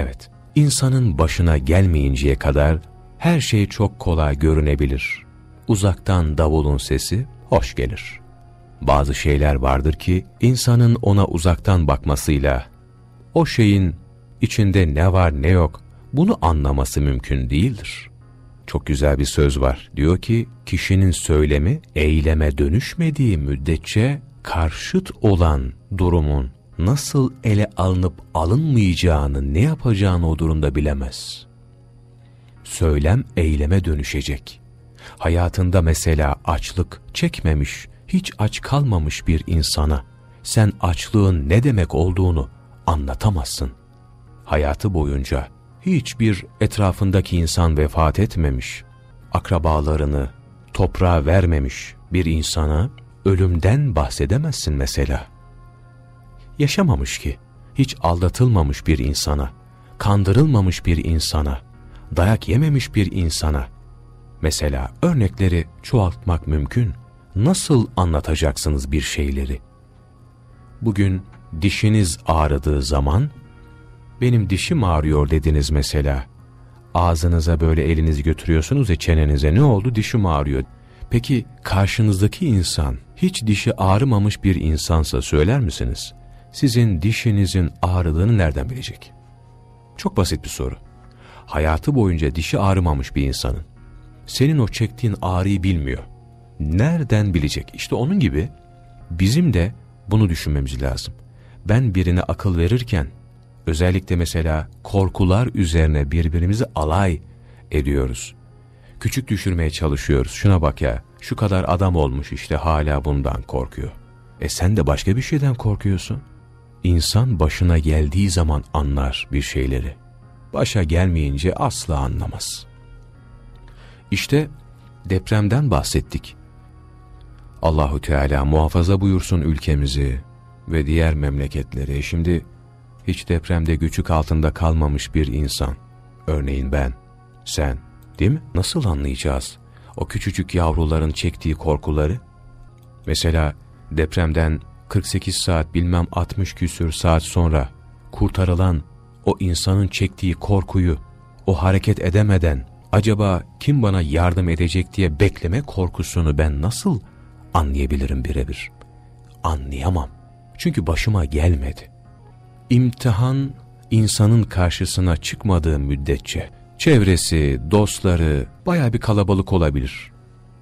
Evet, insanın başına gelmeyinceye kadar her şey çok kolay görünebilir. Uzaktan davulun sesi hoş gelir. Bazı şeyler vardır ki insanın ona uzaktan bakmasıyla o şeyin içinde ne var ne yok bunu anlaması mümkün değildir. Çok güzel bir söz var. Diyor ki kişinin söylemi eyleme dönüşmediği müddetçe karşıt olan durumun nasıl ele alınıp alınmayacağını, ne yapacağını o durumda bilemez. Söylem eyleme dönüşecek. Hayatında mesela açlık çekmemiş, hiç aç kalmamış bir insana sen açlığın ne demek olduğunu anlatamazsın. Hayatı boyunca hiçbir etrafındaki insan vefat etmemiş, akrabalarını toprağa vermemiş bir insana ölümden bahsedemezsin mesela. Yaşamamış ki, hiç aldatılmamış bir insana, kandırılmamış bir insana, dayak yememiş bir insana, mesela örnekleri çoğaltmak mümkün. Nasıl anlatacaksınız bir şeyleri? Bugün dişiniz ağrıdığı zaman, benim dişim ağrıyor dediniz mesela. Ağzınıza böyle elinizi götürüyorsunuz ya çenenize ne oldu dişim ağrıyor. Peki karşınızdaki insan hiç dişi ağrımamış bir insansa söyler misiniz? Sizin dişinizin ağrıdığını nereden bilecek? Çok basit bir soru. Hayatı boyunca dişi ağrımamış bir insanın senin o çektiğin ağrıyı bilmiyor. Nereden bilecek? İşte onun gibi bizim de bunu düşünmemiz lazım. Ben birine akıl verirken özellikle mesela korkular üzerine birbirimizi alay ediyoruz. Küçük düşürmeye çalışıyoruz. Şuna bak ya şu kadar adam olmuş işte hala bundan korkuyor. E sen de başka bir şeyden korkuyorsun. İnsan başına geldiği zaman anlar bir şeyleri. Başa gelmeyince asla anlamaz. İşte depremden bahsettik. Allahu Teala muhafaza buyursun ülkemizi ve diğer memleketleri. Şimdi hiç depremde güçük altında kalmamış bir insan, örneğin ben, sen, değil mi? Nasıl anlayacağız o küçücük yavruların çektiği korkuları? Mesela depremden 48 saat bilmem 60 küsür saat sonra kurtarılan o insanın çektiği korkuyu, o hareket edemeden acaba kim bana yardım edecek diye bekleme korkusunu ben nasıl anlayabilirim birebir? Anlayamam. Çünkü başıma gelmedi. İmtihan insanın karşısına çıkmadığı müddetçe çevresi, dostları baya bir kalabalık olabilir.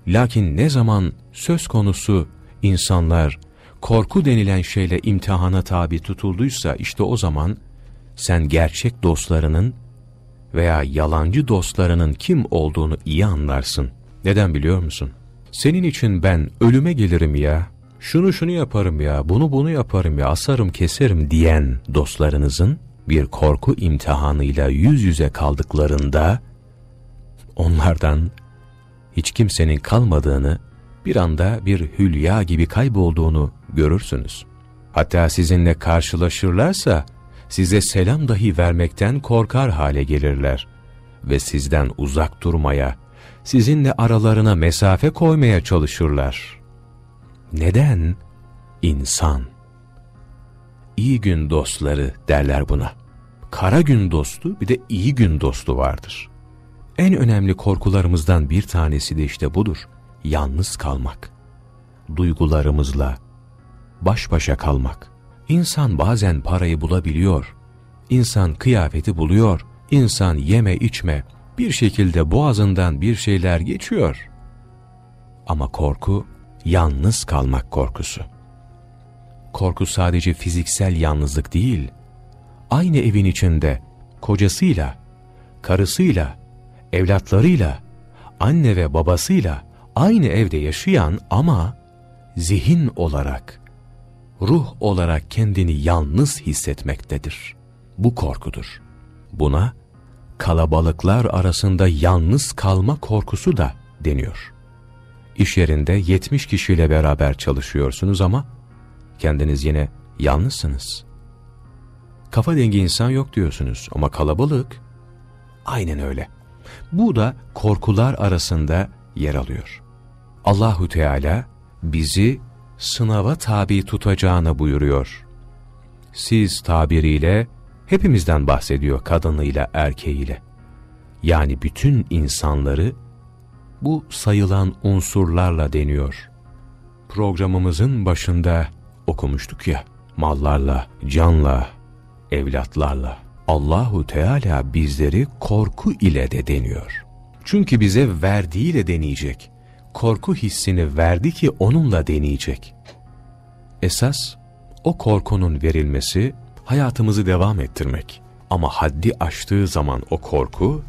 Lakin ne zaman söz konusu insanlar korku denilen şeyle imtihana tabi tutulduysa işte o zaman sen gerçek dostlarının veya yalancı dostlarının kim olduğunu iyi anlarsın. Neden biliyor musun? Senin için ben ölüme gelirim ya, şunu şunu yaparım ya, bunu bunu yaparım ya, asarım keserim diyen dostlarınızın bir korku imtihanıyla yüz yüze kaldıklarında onlardan hiç kimsenin kalmadığını, bir anda bir hülya gibi kaybolduğunu görürsünüz. Hatta sizinle karşılaşırlarsa size selam dahi vermekten korkar hale gelirler ve sizden uzak durmaya, sizinle aralarına mesafe koymaya çalışırlar. Neden? İnsan. İyi gün dostları derler buna. Kara gün dostu bir de iyi gün dostu vardır. En önemli korkularımızdan bir tanesi de işte budur. Yalnız kalmak. Duygularımızla baş başa kalmak. İnsan bazen parayı bulabiliyor. İnsan kıyafeti buluyor. İnsan yeme içme bir şekilde boğazından bir şeyler geçiyor. Ama korku yalnız kalmak korkusu. Korku sadece fiziksel yalnızlık değil, aynı evin içinde kocasıyla, karısıyla, evlatlarıyla, anne ve babasıyla aynı evde yaşayan ama zihin olarak, ruh olarak kendini yalnız hissetmektedir. Bu korkudur. Buna kalabalıklar arasında yalnız kalma korkusu da deniyor. İş yerinde 70 kişiyle beraber çalışıyorsunuz ama kendiniz yine yalnızsınız. Kafa dengi insan yok diyorsunuz ama kalabalık aynen öyle. Bu da korkular arasında yer alıyor. Allahu Teala bizi sınava tabi tutacağını buyuruyor. Siz tabiriyle hepimizden bahsediyor kadınıyla erkeğiyle. Yani bütün insanları bu sayılan unsurlarla deniyor. Programımızın başında okumuştuk ya, mallarla, canla, evlatlarla. Allahu Teala bizleri korku ile de deniyor. Çünkü bize verdiğiyle deneyecek. Korku hissini verdi ki onunla deneyecek. Esas o korkunun verilmesi hayatımızı devam ettirmek. Ama haddi aştığı zaman o korku,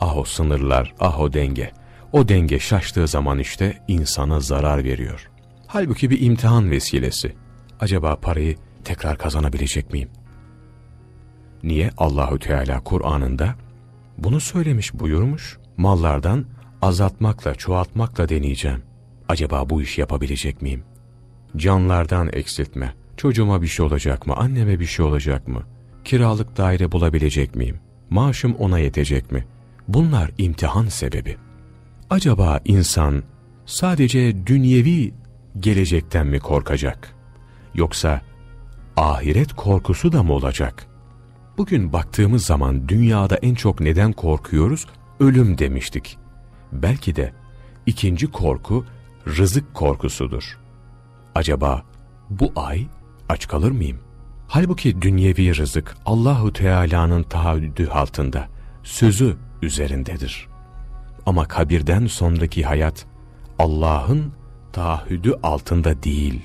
ah o sınırlar, ah o denge. O denge şaştığı zaman işte insana zarar veriyor. Halbuki bir imtihan vesilesi. Acaba parayı tekrar kazanabilecek miyim? Niye Allahü Teala Kur'an'ında bunu söylemiş buyurmuş? Mallardan azaltmakla, çoğaltmakla deneyeceğim. Acaba bu işi yapabilecek miyim? Canlardan eksiltme. Çocuğuma bir şey olacak mı? Anneme bir şey olacak mı? Kiralık daire bulabilecek miyim? Maaşım ona yetecek mi? Bunlar imtihan sebebi. Acaba insan sadece dünyevi gelecekten mi korkacak? Yoksa ahiret korkusu da mı olacak? Bugün baktığımız zaman dünyada en çok neden korkuyoruz? Ölüm demiştik. Belki de ikinci korku rızık korkusudur. Acaba bu ay aç kalır mıyım? Halbuki dünyevi rızık Allahu Teala'nın taahhüdü altında, sözü üzerindedir. Ama kabirden sonraki hayat Allah'ın taahhüdü altında değil.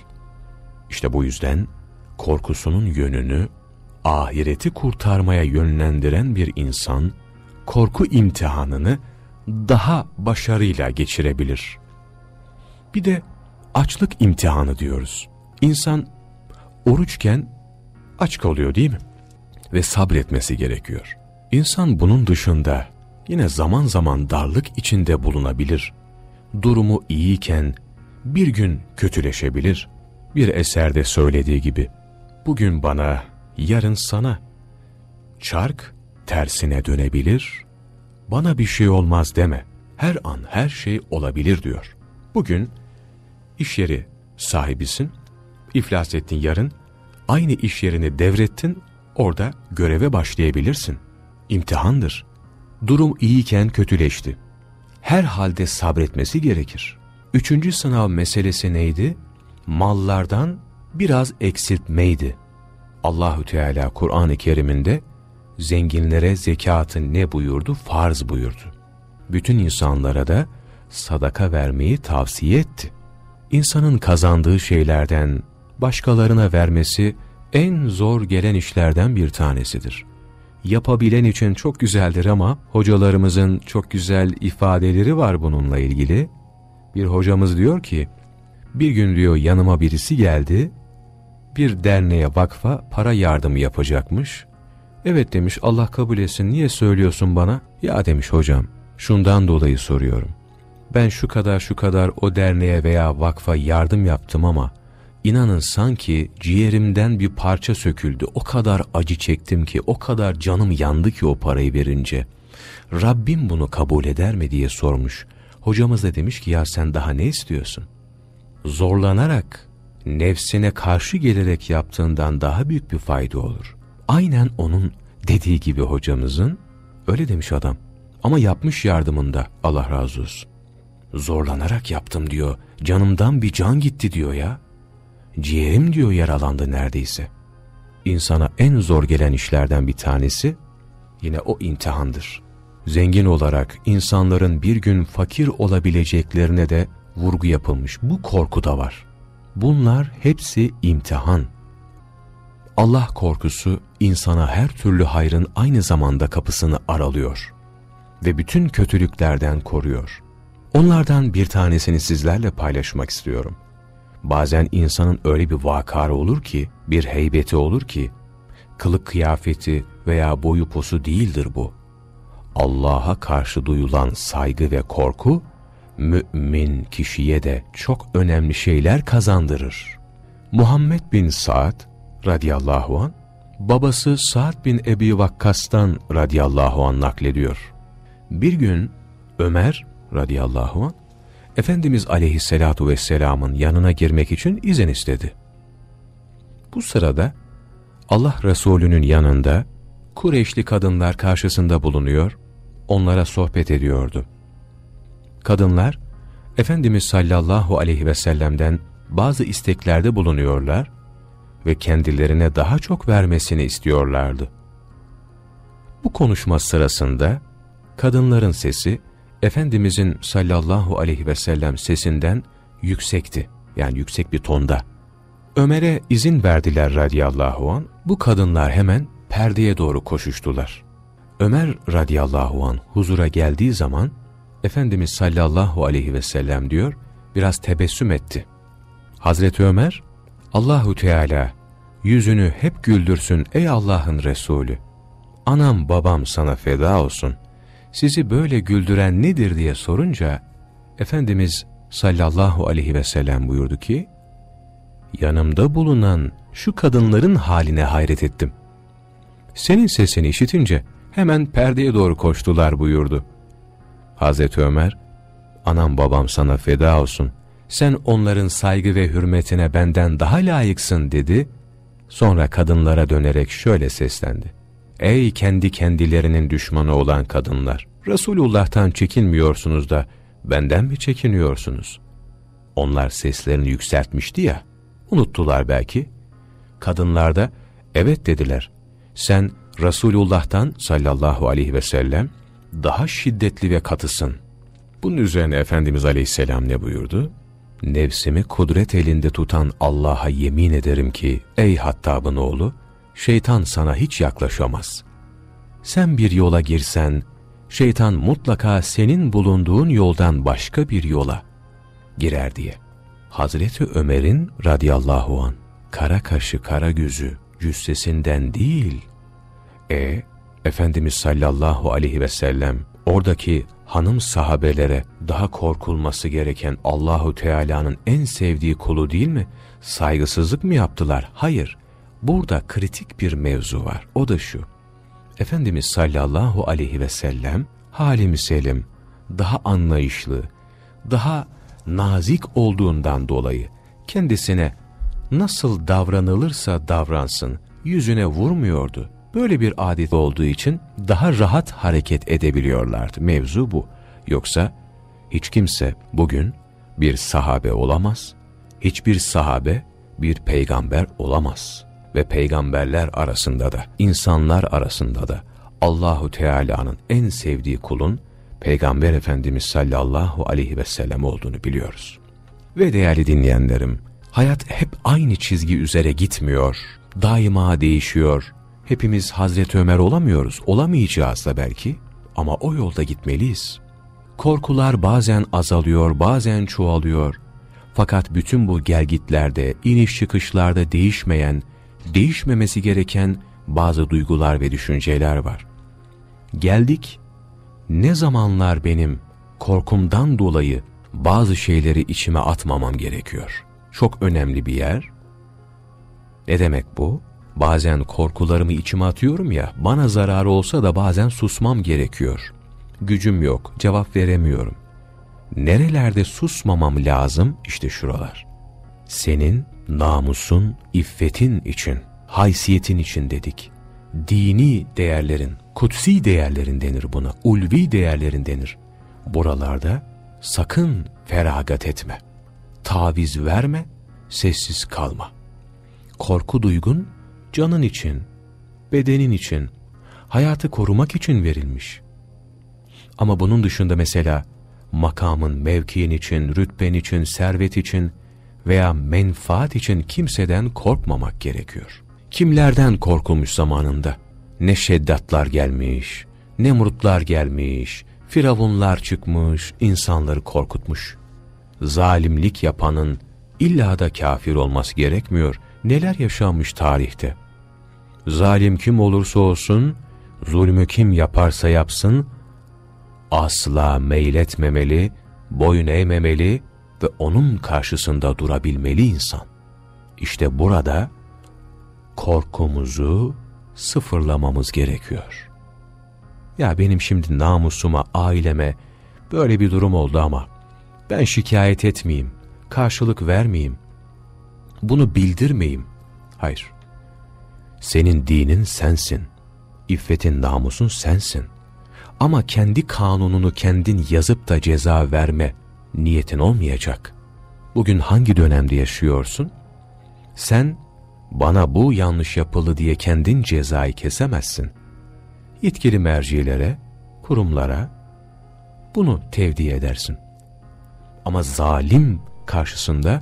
İşte bu yüzden korkusunun yönünü ahireti kurtarmaya yönlendiren bir insan, korku imtihanını daha başarıyla geçirebilir. Bir de açlık imtihanı diyoruz. İnsan oruçken aç kalıyor değil mi? Ve sabretmesi gerekiyor. İnsan bunun dışında yine zaman zaman darlık içinde bulunabilir. Durumu iyiyken bir gün kötüleşebilir. Bir eserde söylediği gibi, bugün bana, yarın sana. Çark tersine dönebilir, bana bir şey olmaz deme. Her an her şey olabilir diyor. Bugün iş yeri sahibisin, iflas ettin yarın, aynı iş yerini devrettin, orada göreve başlayabilirsin. İmtihandır. Durum iyiyken kötüleşti. Her halde sabretmesi gerekir. Üçüncü sınav meselesi neydi? Mallardan biraz eksiltmeydi. Allahü Teala Kur'an-ı Kerim'inde zenginlere zekatı ne buyurdu? Farz buyurdu. Bütün insanlara da sadaka vermeyi tavsiye etti. İnsanın kazandığı şeylerden başkalarına vermesi en zor gelen işlerden bir tanesidir. Yapabilen için çok güzeldir ama hocalarımızın çok güzel ifadeleri var bununla ilgili. Bir hocamız diyor ki, Bir gün diyor yanıma birisi geldi, bir derneğe vakfa para yardımı yapacakmış. Evet demiş Allah kabul etsin niye söylüyorsun bana? Ya demiş hocam şundan dolayı soruyorum. Ben şu kadar şu kadar o derneğe veya vakfa yardım yaptım ama inanın sanki ciğerimden bir parça söküldü. O kadar acı çektim ki, o kadar canım yandı ki o parayı verince. Rabbim bunu kabul eder mi diye sormuş. Hocamız da demiş ki ya sen daha ne istiyorsun? Zorlanarak, nefsine karşı gelerek yaptığından daha büyük bir fayda olur. Aynen onun dediği gibi hocamızın, öyle demiş adam. Ama yapmış yardımında Allah razı olsun. Zorlanarak yaptım diyor, canımdan bir can gitti diyor ya. Ciğerim diyor yaralandı neredeyse. İnsana en zor gelen işlerden bir tanesi, yine o imtihandır. Zengin olarak insanların bir gün fakir olabileceklerine de vurgu yapılmış. Bu korku da var. Bunlar hepsi imtihan. Allah korkusu insana her türlü hayrın aynı zamanda kapısını aralıyor ve bütün kötülüklerden koruyor. Onlardan bir tanesini sizlerle paylaşmak istiyorum. Bazen insanın öyle bir vakarı olur ki, bir heybeti olur ki, kılık kıyafeti veya boyu posu değildir bu. Allah'a karşı duyulan saygı ve korku, mümin kişiye de çok önemli şeyler kazandırır. Muhammed bin Sa'd radıyallahu an babası Sa'd bin Ebi Vakkas'tan radıyallahu an naklediyor. Bir gün Ömer radıyallahu an Efendimiz aleyhissalatu vesselamın yanına girmek için izin istedi. Bu sırada Allah Resulü'nün yanında Kureyşli kadınlar karşısında bulunuyor, onlara sohbet ediyordu. Kadınlar, Efendimiz sallallahu aleyhi ve sellem'den bazı isteklerde bulunuyorlar ve kendilerine daha çok vermesini istiyorlardı. Bu konuşma sırasında kadınların sesi Efendimizin sallallahu aleyhi ve sellem sesinden yüksekti. Yani yüksek bir tonda. Ömer'e izin verdiler radiyallahu an. Bu kadınlar hemen perdeye doğru koşuştular. Ömer radiyallahu an huzura geldiği zaman Efendimiz sallallahu aleyhi ve sellem diyor biraz tebessüm etti. Hazreti Ömer Allahu Teala yüzünü hep güldürsün ey Allah'ın Resulü. Anam babam sana feda olsun. Sizi böyle güldüren nedir diye sorunca Efendimiz sallallahu aleyhi ve sellem buyurdu ki yanımda bulunan şu kadınların haline hayret ettim. Senin sesini işitince hemen perdeye doğru koştular buyurdu. Hazreti Ömer, anam babam sana feda olsun, sen onların saygı ve hürmetine benden daha layıksın dedi. Sonra kadınlara dönerek şöyle seslendi. Ey kendi kendilerinin düşmanı olan kadınlar! Resulullah'tan çekinmiyorsunuz da benden mi çekiniyorsunuz? Onlar seslerini yükseltmişti ya, unuttular belki. Kadınlar da evet dediler. Sen Resulullah'tan sallallahu aleyhi ve sellem daha şiddetli ve katısın. Bunun üzerine Efendimiz aleyhisselam ne buyurdu? Nefsimi kudret elinde tutan Allah'a yemin ederim ki ey Hattab'ın oğlu, şeytan sana hiç yaklaşamaz. Sen bir yola girsen, şeytan mutlaka senin bulunduğun yoldan başka bir yola girer diye. Hazreti Ömer'in radıyallahu an kara kaşı kara gözü cüssesinden değil, e Efendimiz sallallahu aleyhi ve sellem oradaki hanım sahabelere daha korkulması gereken Allahu Teala'nın en sevdiği kulu değil mi? Saygısızlık mı yaptılar? Hayır. Burada kritik bir mevzu var. O da şu. Efendimiz sallallahu aleyhi ve sellem halim selim, daha anlayışlı, daha nazik olduğundan dolayı kendisine nasıl davranılırsa davransın yüzüne vurmuyordu. Böyle bir adet olduğu için daha rahat hareket edebiliyorlardı. Mevzu bu. Yoksa hiç kimse bugün bir sahabe olamaz. Hiçbir sahabe bir peygamber olamaz. Ve peygamberler arasında da, insanlar arasında da Allahu Teala'nın en sevdiği kulun Peygamber Efendimiz sallallahu aleyhi ve sellem olduğunu biliyoruz. Ve değerli dinleyenlerim, hayat hep aynı çizgi üzere gitmiyor, daima değişiyor, Hepimiz Hazreti Ömer olamıyoruz, olamayacağız da belki ama o yolda gitmeliyiz. Korkular bazen azalıyor, bazen çoğalıyor. Fakat bütün bu gelgitlerde, iniş çıkışlarda değişmeyen, değişmemesi gereken bazı duygular ve düşünceler var. Geldik, ne zamanlar benim korkumdan dolayı bazı şeyleri içime atmamam gerekiyor. Çok önemli bir yer. Ne demek bu? Bazen korkularımı içime atıyorum ya, bana zararı olsa da bazen susmam gerekiyor. Gücüm yok, cevap veremiyorum. Nerelerde susmamam lazım? İşte şuralar. Senin namusun, iffetin için, haysiyetin için dedik. Dini değerlerin, kutsi değerlerin denir buna, ulvi değerlerin denir. Buralarda sakın feragat etme. Taviz verme, sessiz kalma. Korku duygun canın için, bedenin için, hayatı korumak için verilmiş. Ama bunun dışında mesela makamın, mevkiin için, rütben için, servet için veya menfaat için kimseden korkmamak gerekiyor. Kimlerden korkulmuş zamanında? Ne şeddatlar gelmiş, ne murutlar gelmiş, firavunlar çıkmış, insanları korkutmuş. Zalimlik yapanın illa da kafir olması gerekmiyor. Neler yaşanmış tarihte? Zalim kim olursa olsun, zulmü kim yaparsa yapsın, asla meyletmemeli, boyun eğmemeli ve onun karşısında durabilmeli insan. İşte burada korkumuzu sıfırlamamız gerekiyor. Ya benim şimdi namusuma, aileme böyle bir durum oldu ama ben şikayet etmeyeyim, karşılık vermeyeyim, bunu bildirmeyeyim. Hayır. Senin dinin sensin. İffetin, namusun sensin. Ama kendi kanununu kendin yazıp da ceza verme niyetin olmayacak. Bugün hangi dönemde yaşıyorsun? Sen bana bu yanlış yapıldı diye kendin cezayı kesemezsin. Yetkili mercilere, kurumlara bunu tevdi edersin. Ama zalim karşısında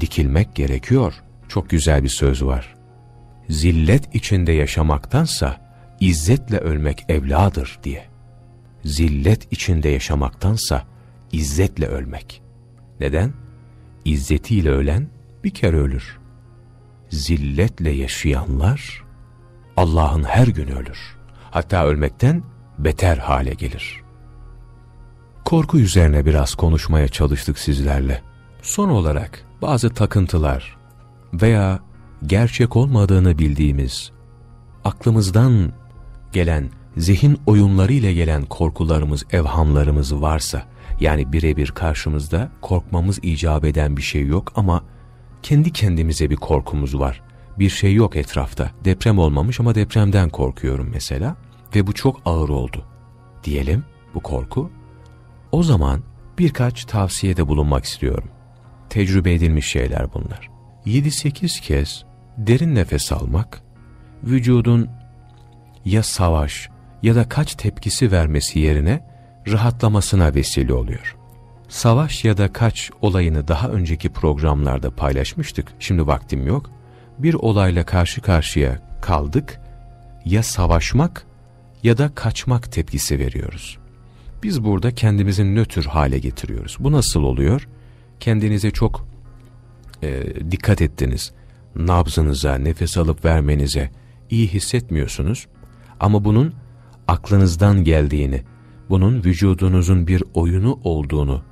dikilmek gerekiyor. Çok güzel bir söz var. Zillet içinde yaşamaktansa izzetle ölmek evladır diye. Zillet içinde yaşamaktansa izzetle ölmek. Neden? İzzetiyle ölen bir kere ölür. Zilletle yaşayanlar Allah'ın her günü ölür. Hatta ölmekten beter hale gelir. Korku üzerine biraz konuşmaya çalıştık sizlerle. Son olarak bazı takıntılar veya gerçek olmadığını bildiğimiz, aklımızdan gelen, zihin oyunlarıyla gelen korkularımız, evhamlarımız varsa, yani birebir karşımızda korkmamız icap eden bir şey yok ama kendi kendimize bir korkumuz var. Bir şey yok etrafta. Deprem olmamış ama depremden korkuyorum mesela ve bu çok ağır oldu. Diyelim bu korku. O zaman birkaç tavsiyede bulunmak istiyorum. Tecrübe edilmiş şeyler bunlar. 7-8 kez derin nefes almak, vücudun ya savaş ya da kaç tepkisi vermesi yerine rahatlamasına vesile oluyor. Savaş ya da kaç olayını daha önceki programlarda paylaşmıştık, şimdi vaktim yok. Bir olayla karşı karşıya kaldık, ya savaşmak ya da kaçmak tepkisi veriyoruz. Biz burada kendimizi nötr hale getiriyoruz. Bu nasıl oluyor? Kendinize çok e, dikkat ettiniz. Nabzınıza, nefes alıp vermenize iyi hissetmiyorsunuz. Ama bunun aklınızdan geldiğini, bunun vücudunuzun bir oyunu olduğunu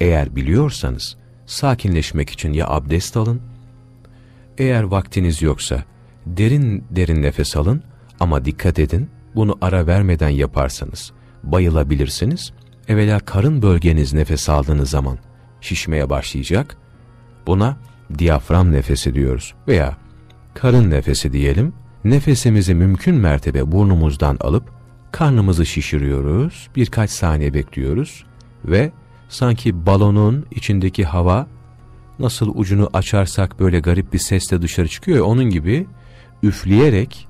eğer biliyorsanız, sakinleşmek için ya abdest alın, eğer vaktiniz yoksa derin derin nefes alın ama dikkat edin, bunu ara vermeden yaparsanız bayılabilirsiniz. Evvela karın bölgeniz nefes aldığınız zaman şişmeye başlayacak. Buna diyafram nefesi diyoruz veya karın nefesi diyelim. Nefesimizi mümkün mertebe burnumuzdan alıp karnımızı şişiriyoruz. Birkaç saniye bekliyoruz ve sanki balonun içindeki hava nasıl ucunu açarsak böyle garip bir sesle dışarı çıkıyor onun gibi üfleyerek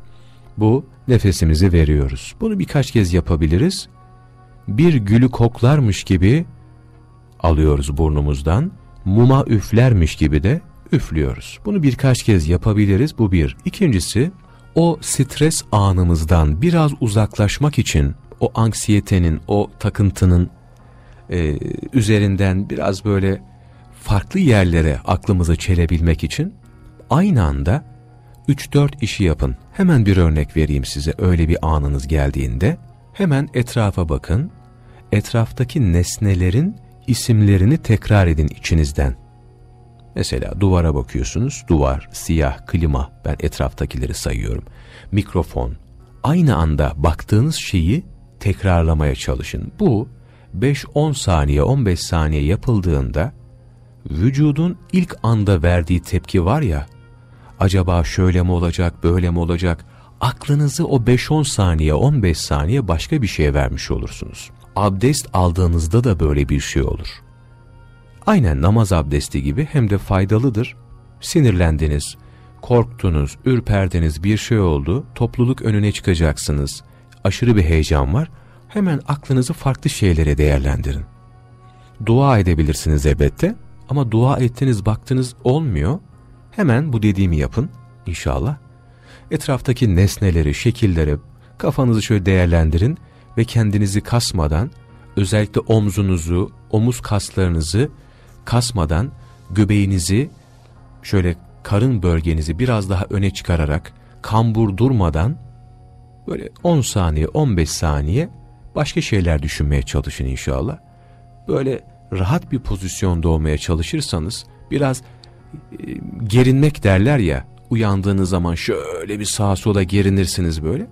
bu nefesimizi veriyoruz. Bunu birkaç kez yapabiliriz. Bir gülü koklarmış gibi alıyoruz burnumuzdan, muma üflermiş gibi de üflüyoruz. Bunu birkaç kez yapabiliriz. Bu bir. İkincisi, o stres anımızdan biraz uzaklaşmak için o anksiyetenin, o takıntının e, üzerinden biraz böyle farklı yerlere aklımızı çelebilmek için aynı anda 3-4 işi yapın. Hemen bir örnek vereyim size öyle bir anınız geldiğinde. Hemen etrafa bakın. Etraftaki nesnelerin isimlerini tekrar edin içinizden. Mesela duvara bakıyorsunuz. Duvar, siyah, klima. Ben etraftakileri sayıyorum. Mikrofon. Aynı anda baktığınız şeyi tekrarlamaya çalışın. Bu 5-10 saniye, 15 saniye yapıldığında vücudun ilk anda verdiği tepki var ya, acaba şöyle mi olacak, böyle mi olacak, aklınızı o 5-10 saniye, 15 saniye başka bir şeye vermiş olursunuz. Abdest aldığınızda da böyle bir şey olur. Aynen namaz abdesti gibi hem de faydalıdır. Sinirlendiniz, korktunuz, ürperdiniz bir şey oldu, topluluk önüne çıkacaksınız, aşırı bir heyecan var, hemen aklınızı farklı şeylere değerlendirin. Dua edebilirsiniz elbette ama dua ettiniz baktınız olmuyor, hemen bu dediğimi yapın inşallah. Etraftaki nesneleri, şekilleri kafanızı şöyle değerlendirin ve kendinizi kasmadan, özellikle omzunuzu, omuz kaslarınızı kasmadan, göbeğinizi şöyle karın bölgenizi biraz daha öne çıkararak, kambur durmadan, böyle 10 saniye, 15 saniye başka şeyler düşünmeye çalışın inşallah. Böyle rahat bir pozisyonda olmaya çalışırsanız, biraz e, gerinmek derler ya, uyandığınız zaman şöyle bir sağa sola gerinirsiniz böyle.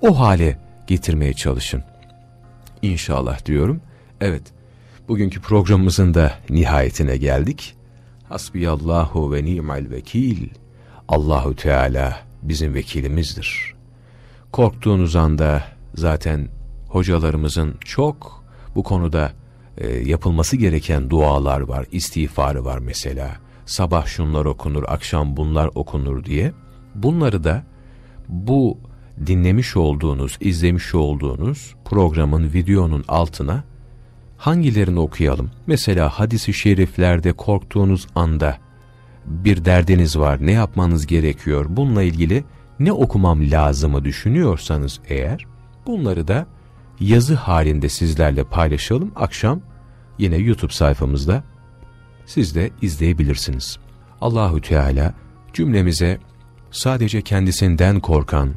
O hale getirmeye çalışın. İnşallah diyorum. Evet, bugünkü programımızın da nihayetine geldik. Hasbiyallahu ve ni'mal vekil. Allahu Teala bizim vekilimizdir. Korktuğunuz anda zaten hocalarımızın çok bu konuda e, yapılması gereken dualar var, istiğfarı var mesela. Sabah şunlar okunur, akşam bunlar okunur diye. Bunları da bu dinlemiş olduğunuz, izlemiş olduğunuz programın, videonun altına hangilerini okuyalım? Mesela hadisi şeriflerde korktuğunuz anda bir derdiniz var, ne yapmanız gerekiyor? Bununla ilgili ne okumam lazımı düşünüyorsanız eğer, bunları da yazı halinde sizlerle paylaşalım. Akşam yine YouTube sayfamızda siz de izleyebilirsiniz. Allahü Teala cümlemize sadece kendisinden korkan,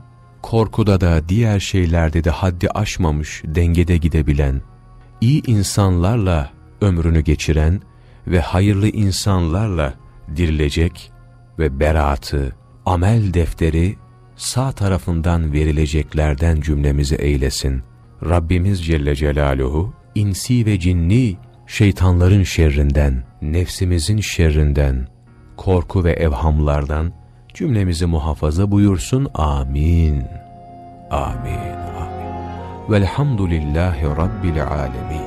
korkuda da diğer şeylerde de haddi aşmamış, dengede gidebilen, iyi insanlarla ömrünü geçiren ve hayırlı insanlarla dirilecek ve beraatı, amel defteri sağ tarafından verileceklerden cümlemizi eylesin. Rabbimiz Celle Celaluhu, insi ve cinni şeytanların şerrinden, nefsimizin şerrinden, korku ve evhamlardan cümlemizi muhafaza buyursun. Amin. Amin. Amin. Velhamdülillahi Rabbil alemin.